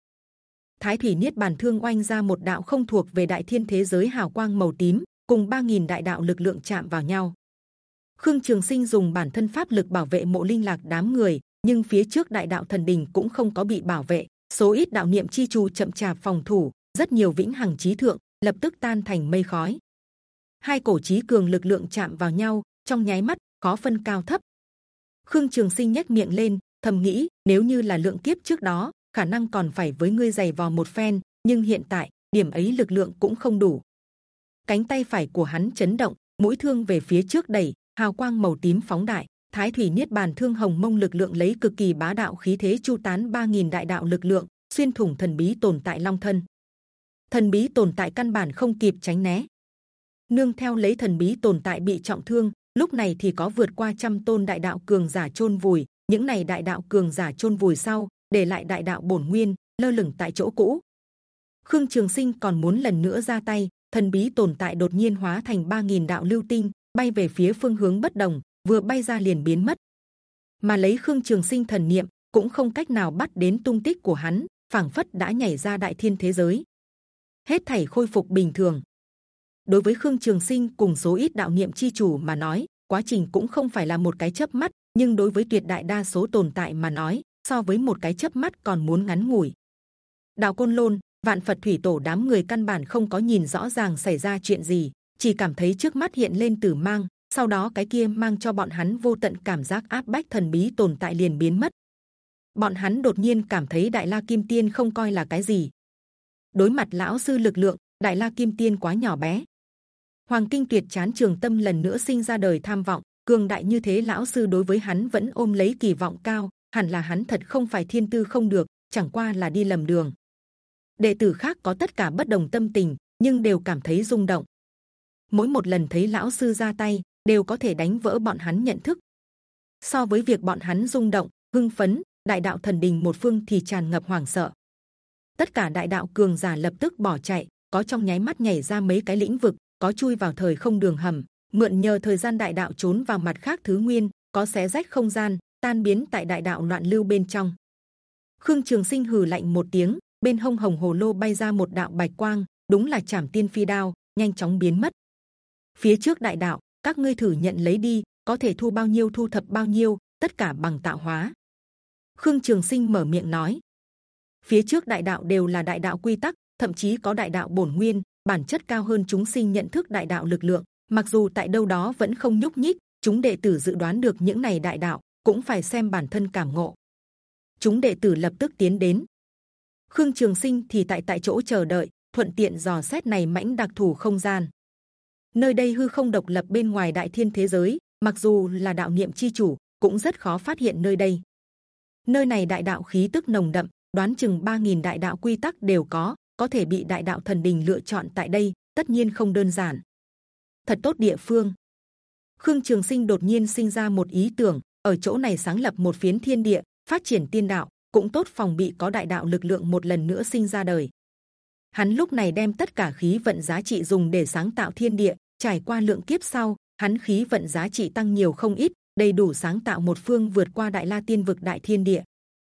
Thái thủy niết bàn thương oanh ra một đạo không thuộc về đại thiên thế giới hào quang màu tím cùng 3.000 đại đạo lực lượng chạm vào nhau. Khương trường sinh dùng bản thân pháp lực bảo vệ mộ linh lạc đám người nhưng phía trước đại đạo thần đình cũng không có bị bảo vệ. Số ít đạo niệm chi chu chậm chạp phòng thủ rất nhiều vĩnh hằng trí thượng lập tức tan thành mây khói. Hai cổ trí cường lực lượng chạm vào nhau, trong nháy mắt có phân cao thấp. Khương Trường Sinh nhếch miệng lên, thầm nghĩ nếu như là lượng kiếp trước đó, khả năng còn phải với ngươi giày vò một phen, nhưng hiện tại điểm ấy lực lượng cũng không đủ. Cánh tay phải của hắn chấn động, mũi thương về phía trước đẩy, hào quang màu tím phóng đại. Thái thủy niết bàn thương hồng mông lực lượng lấy cực kỳ bá đạo khí thế chu tán 3.000 đại đạo lực lượng xuyên thủng thần bí tồn tại long thân thần bí tồn tại căn bản không kịp tránh né nương theo lấy thần bí tồn tại bị trọng thương lúc này thì có vượt qua trăm tôn đại đạo cường giả chôn vùi những này đại đạo cường giả chôn vùi sau để lại đại đạo bổn nguyên lơ lửng tại chỗ cũ khương trường sinh còn muốn lần nữa ra tay thần bí tồn tại đột nhiên hóa thành 3.000 đạo lưu tinh bay về phía phương hướng bất đồng, vừa bay ra liền biến mất. Mà lấy Khương Trường Sinh thần niệm cũng không cách nào bắt đến tung tích của hắn, phảng phất đã nhảy ra đại thiên thế giới. Hết thảy khôi phục bình thường. Đối với Khương Trường Sinh cùng số ít đạo niệm chi chủ mà nói, quá trình cũng không phải là một cái chớp mắt, nhưng đối với tuyệt đại đa số tồn tại mà nói, so với một cái chớp mắt còn muốn ngắn ngủi. Đạo côn lôn, vạn Phật thủy tổ đám người căn bản không có nhìn rõ ràng xảy ra chuyện gì, chỉ cảm thấy trước mắt hiện lên tử mang, sau đó cái kia mang cho bọn hắn vô tận cảm giác áp bách thần bí tồn tại liền biến mất. Bọn hắn đột nhiên cảm thấy Đại La Kim Tiên không coi là cái gì. Đối mặt lão sư lực lượng, Đại La Kim Tiên quá nhỏ bé. Hoàng Kinh Tuyệt chán trường tâm lần nữa sinh ra đời tham vọng, cường đại như thế lão sư đối với hắn vẫn ôm lấy kỳ vọng cao, hẳn là hắn thật không phải thiên tư không được, chẳng qua là đi lầm đường. Đệ tử khác có tất cả bất đồng tâm tình, nhưng đều cảm thấy rung động. Mỗi một lần thấy lão sư ra tay, đều có thể đánh vỡ bọn hắn nhận thức. So với việc bọn hắn rung động, hưng phấn, đại đạo thần đình một phương thì tràn ngập hoảng sợ. Tất cả đại đạo cường giả lập tức bỏ chạy, có trong nháy mắt nhảy ra mấy cái lĩnh vực, có chui vào thời không đường hầm, mượn nhờ thời gian đại đạo trốn vào mặt khác thứ nguyên, có xé rách không gian, tan biến tại đại đạo loạn lưu bên trong. Khương Trường Sinh hừ lạnh một tiếng, bên hông hồng hồ lô bay ra một đạo bạch quang, đúng là chảm tiên phi đao, nhanh chóng biến mất. Phía trước đại đạo, các ngươi thử nhận lấy đi, có thể thu bao nhiêu thu thập bao nhiêu, tất cả bằng tạo hóa. Khương Trường Sinh mở miệng nói. Phía trước đại đạo đều là đại đạo quy tắc, thậm chí có đại đạo bổn nguyên, bản chất cao hơn chúng sinh nhận thức đại đạo lực lượng. Mặc dù tại đâu đó vẫn không nhúc nhích, chúng đệ tử dự đoán được những này đại đạo, cũng phải xem bản thân cảm ngộ. Chúng đệ tử lập tức tiến đến. Khương Trường Sinh thì tại tại chỗ chờ đợi, thuận tiện dò xét này mãnh đặc thù không gian. Nơi đây hư không độc lập bên ngoài đại thiên thế giới, mặc dù là đạo niệm chi chủ, cũng rất khó phát hiện nơi đây nơi này đại đạo khí tức nồng đậm đoán chừng 3.000 đại đạo quy tắc đều có có thể bị đại đạo thần đình lựa chọn tại đây, tất nhiên không đơn giản. Thật tốt địa phương. Khương trường sinh đột nhiên sinh ra một ý tưởng, ở chỗ này sáng lập một phiến thiên địa, phát triển tiên đạo, cũng tốt phòng bị có đại đạo lực lượng một lần nữa sinh ra đời. Hắn lúc này đem tất cả khí vận giá trị dùng để sáng tạo thiên địa, trải qua lượng kiếp sau, hắn khí vận giá trị tăng nhiều không ít, đầy đủ sáng tạo một phương vượt qua đại la tiên vực đại thiên địa.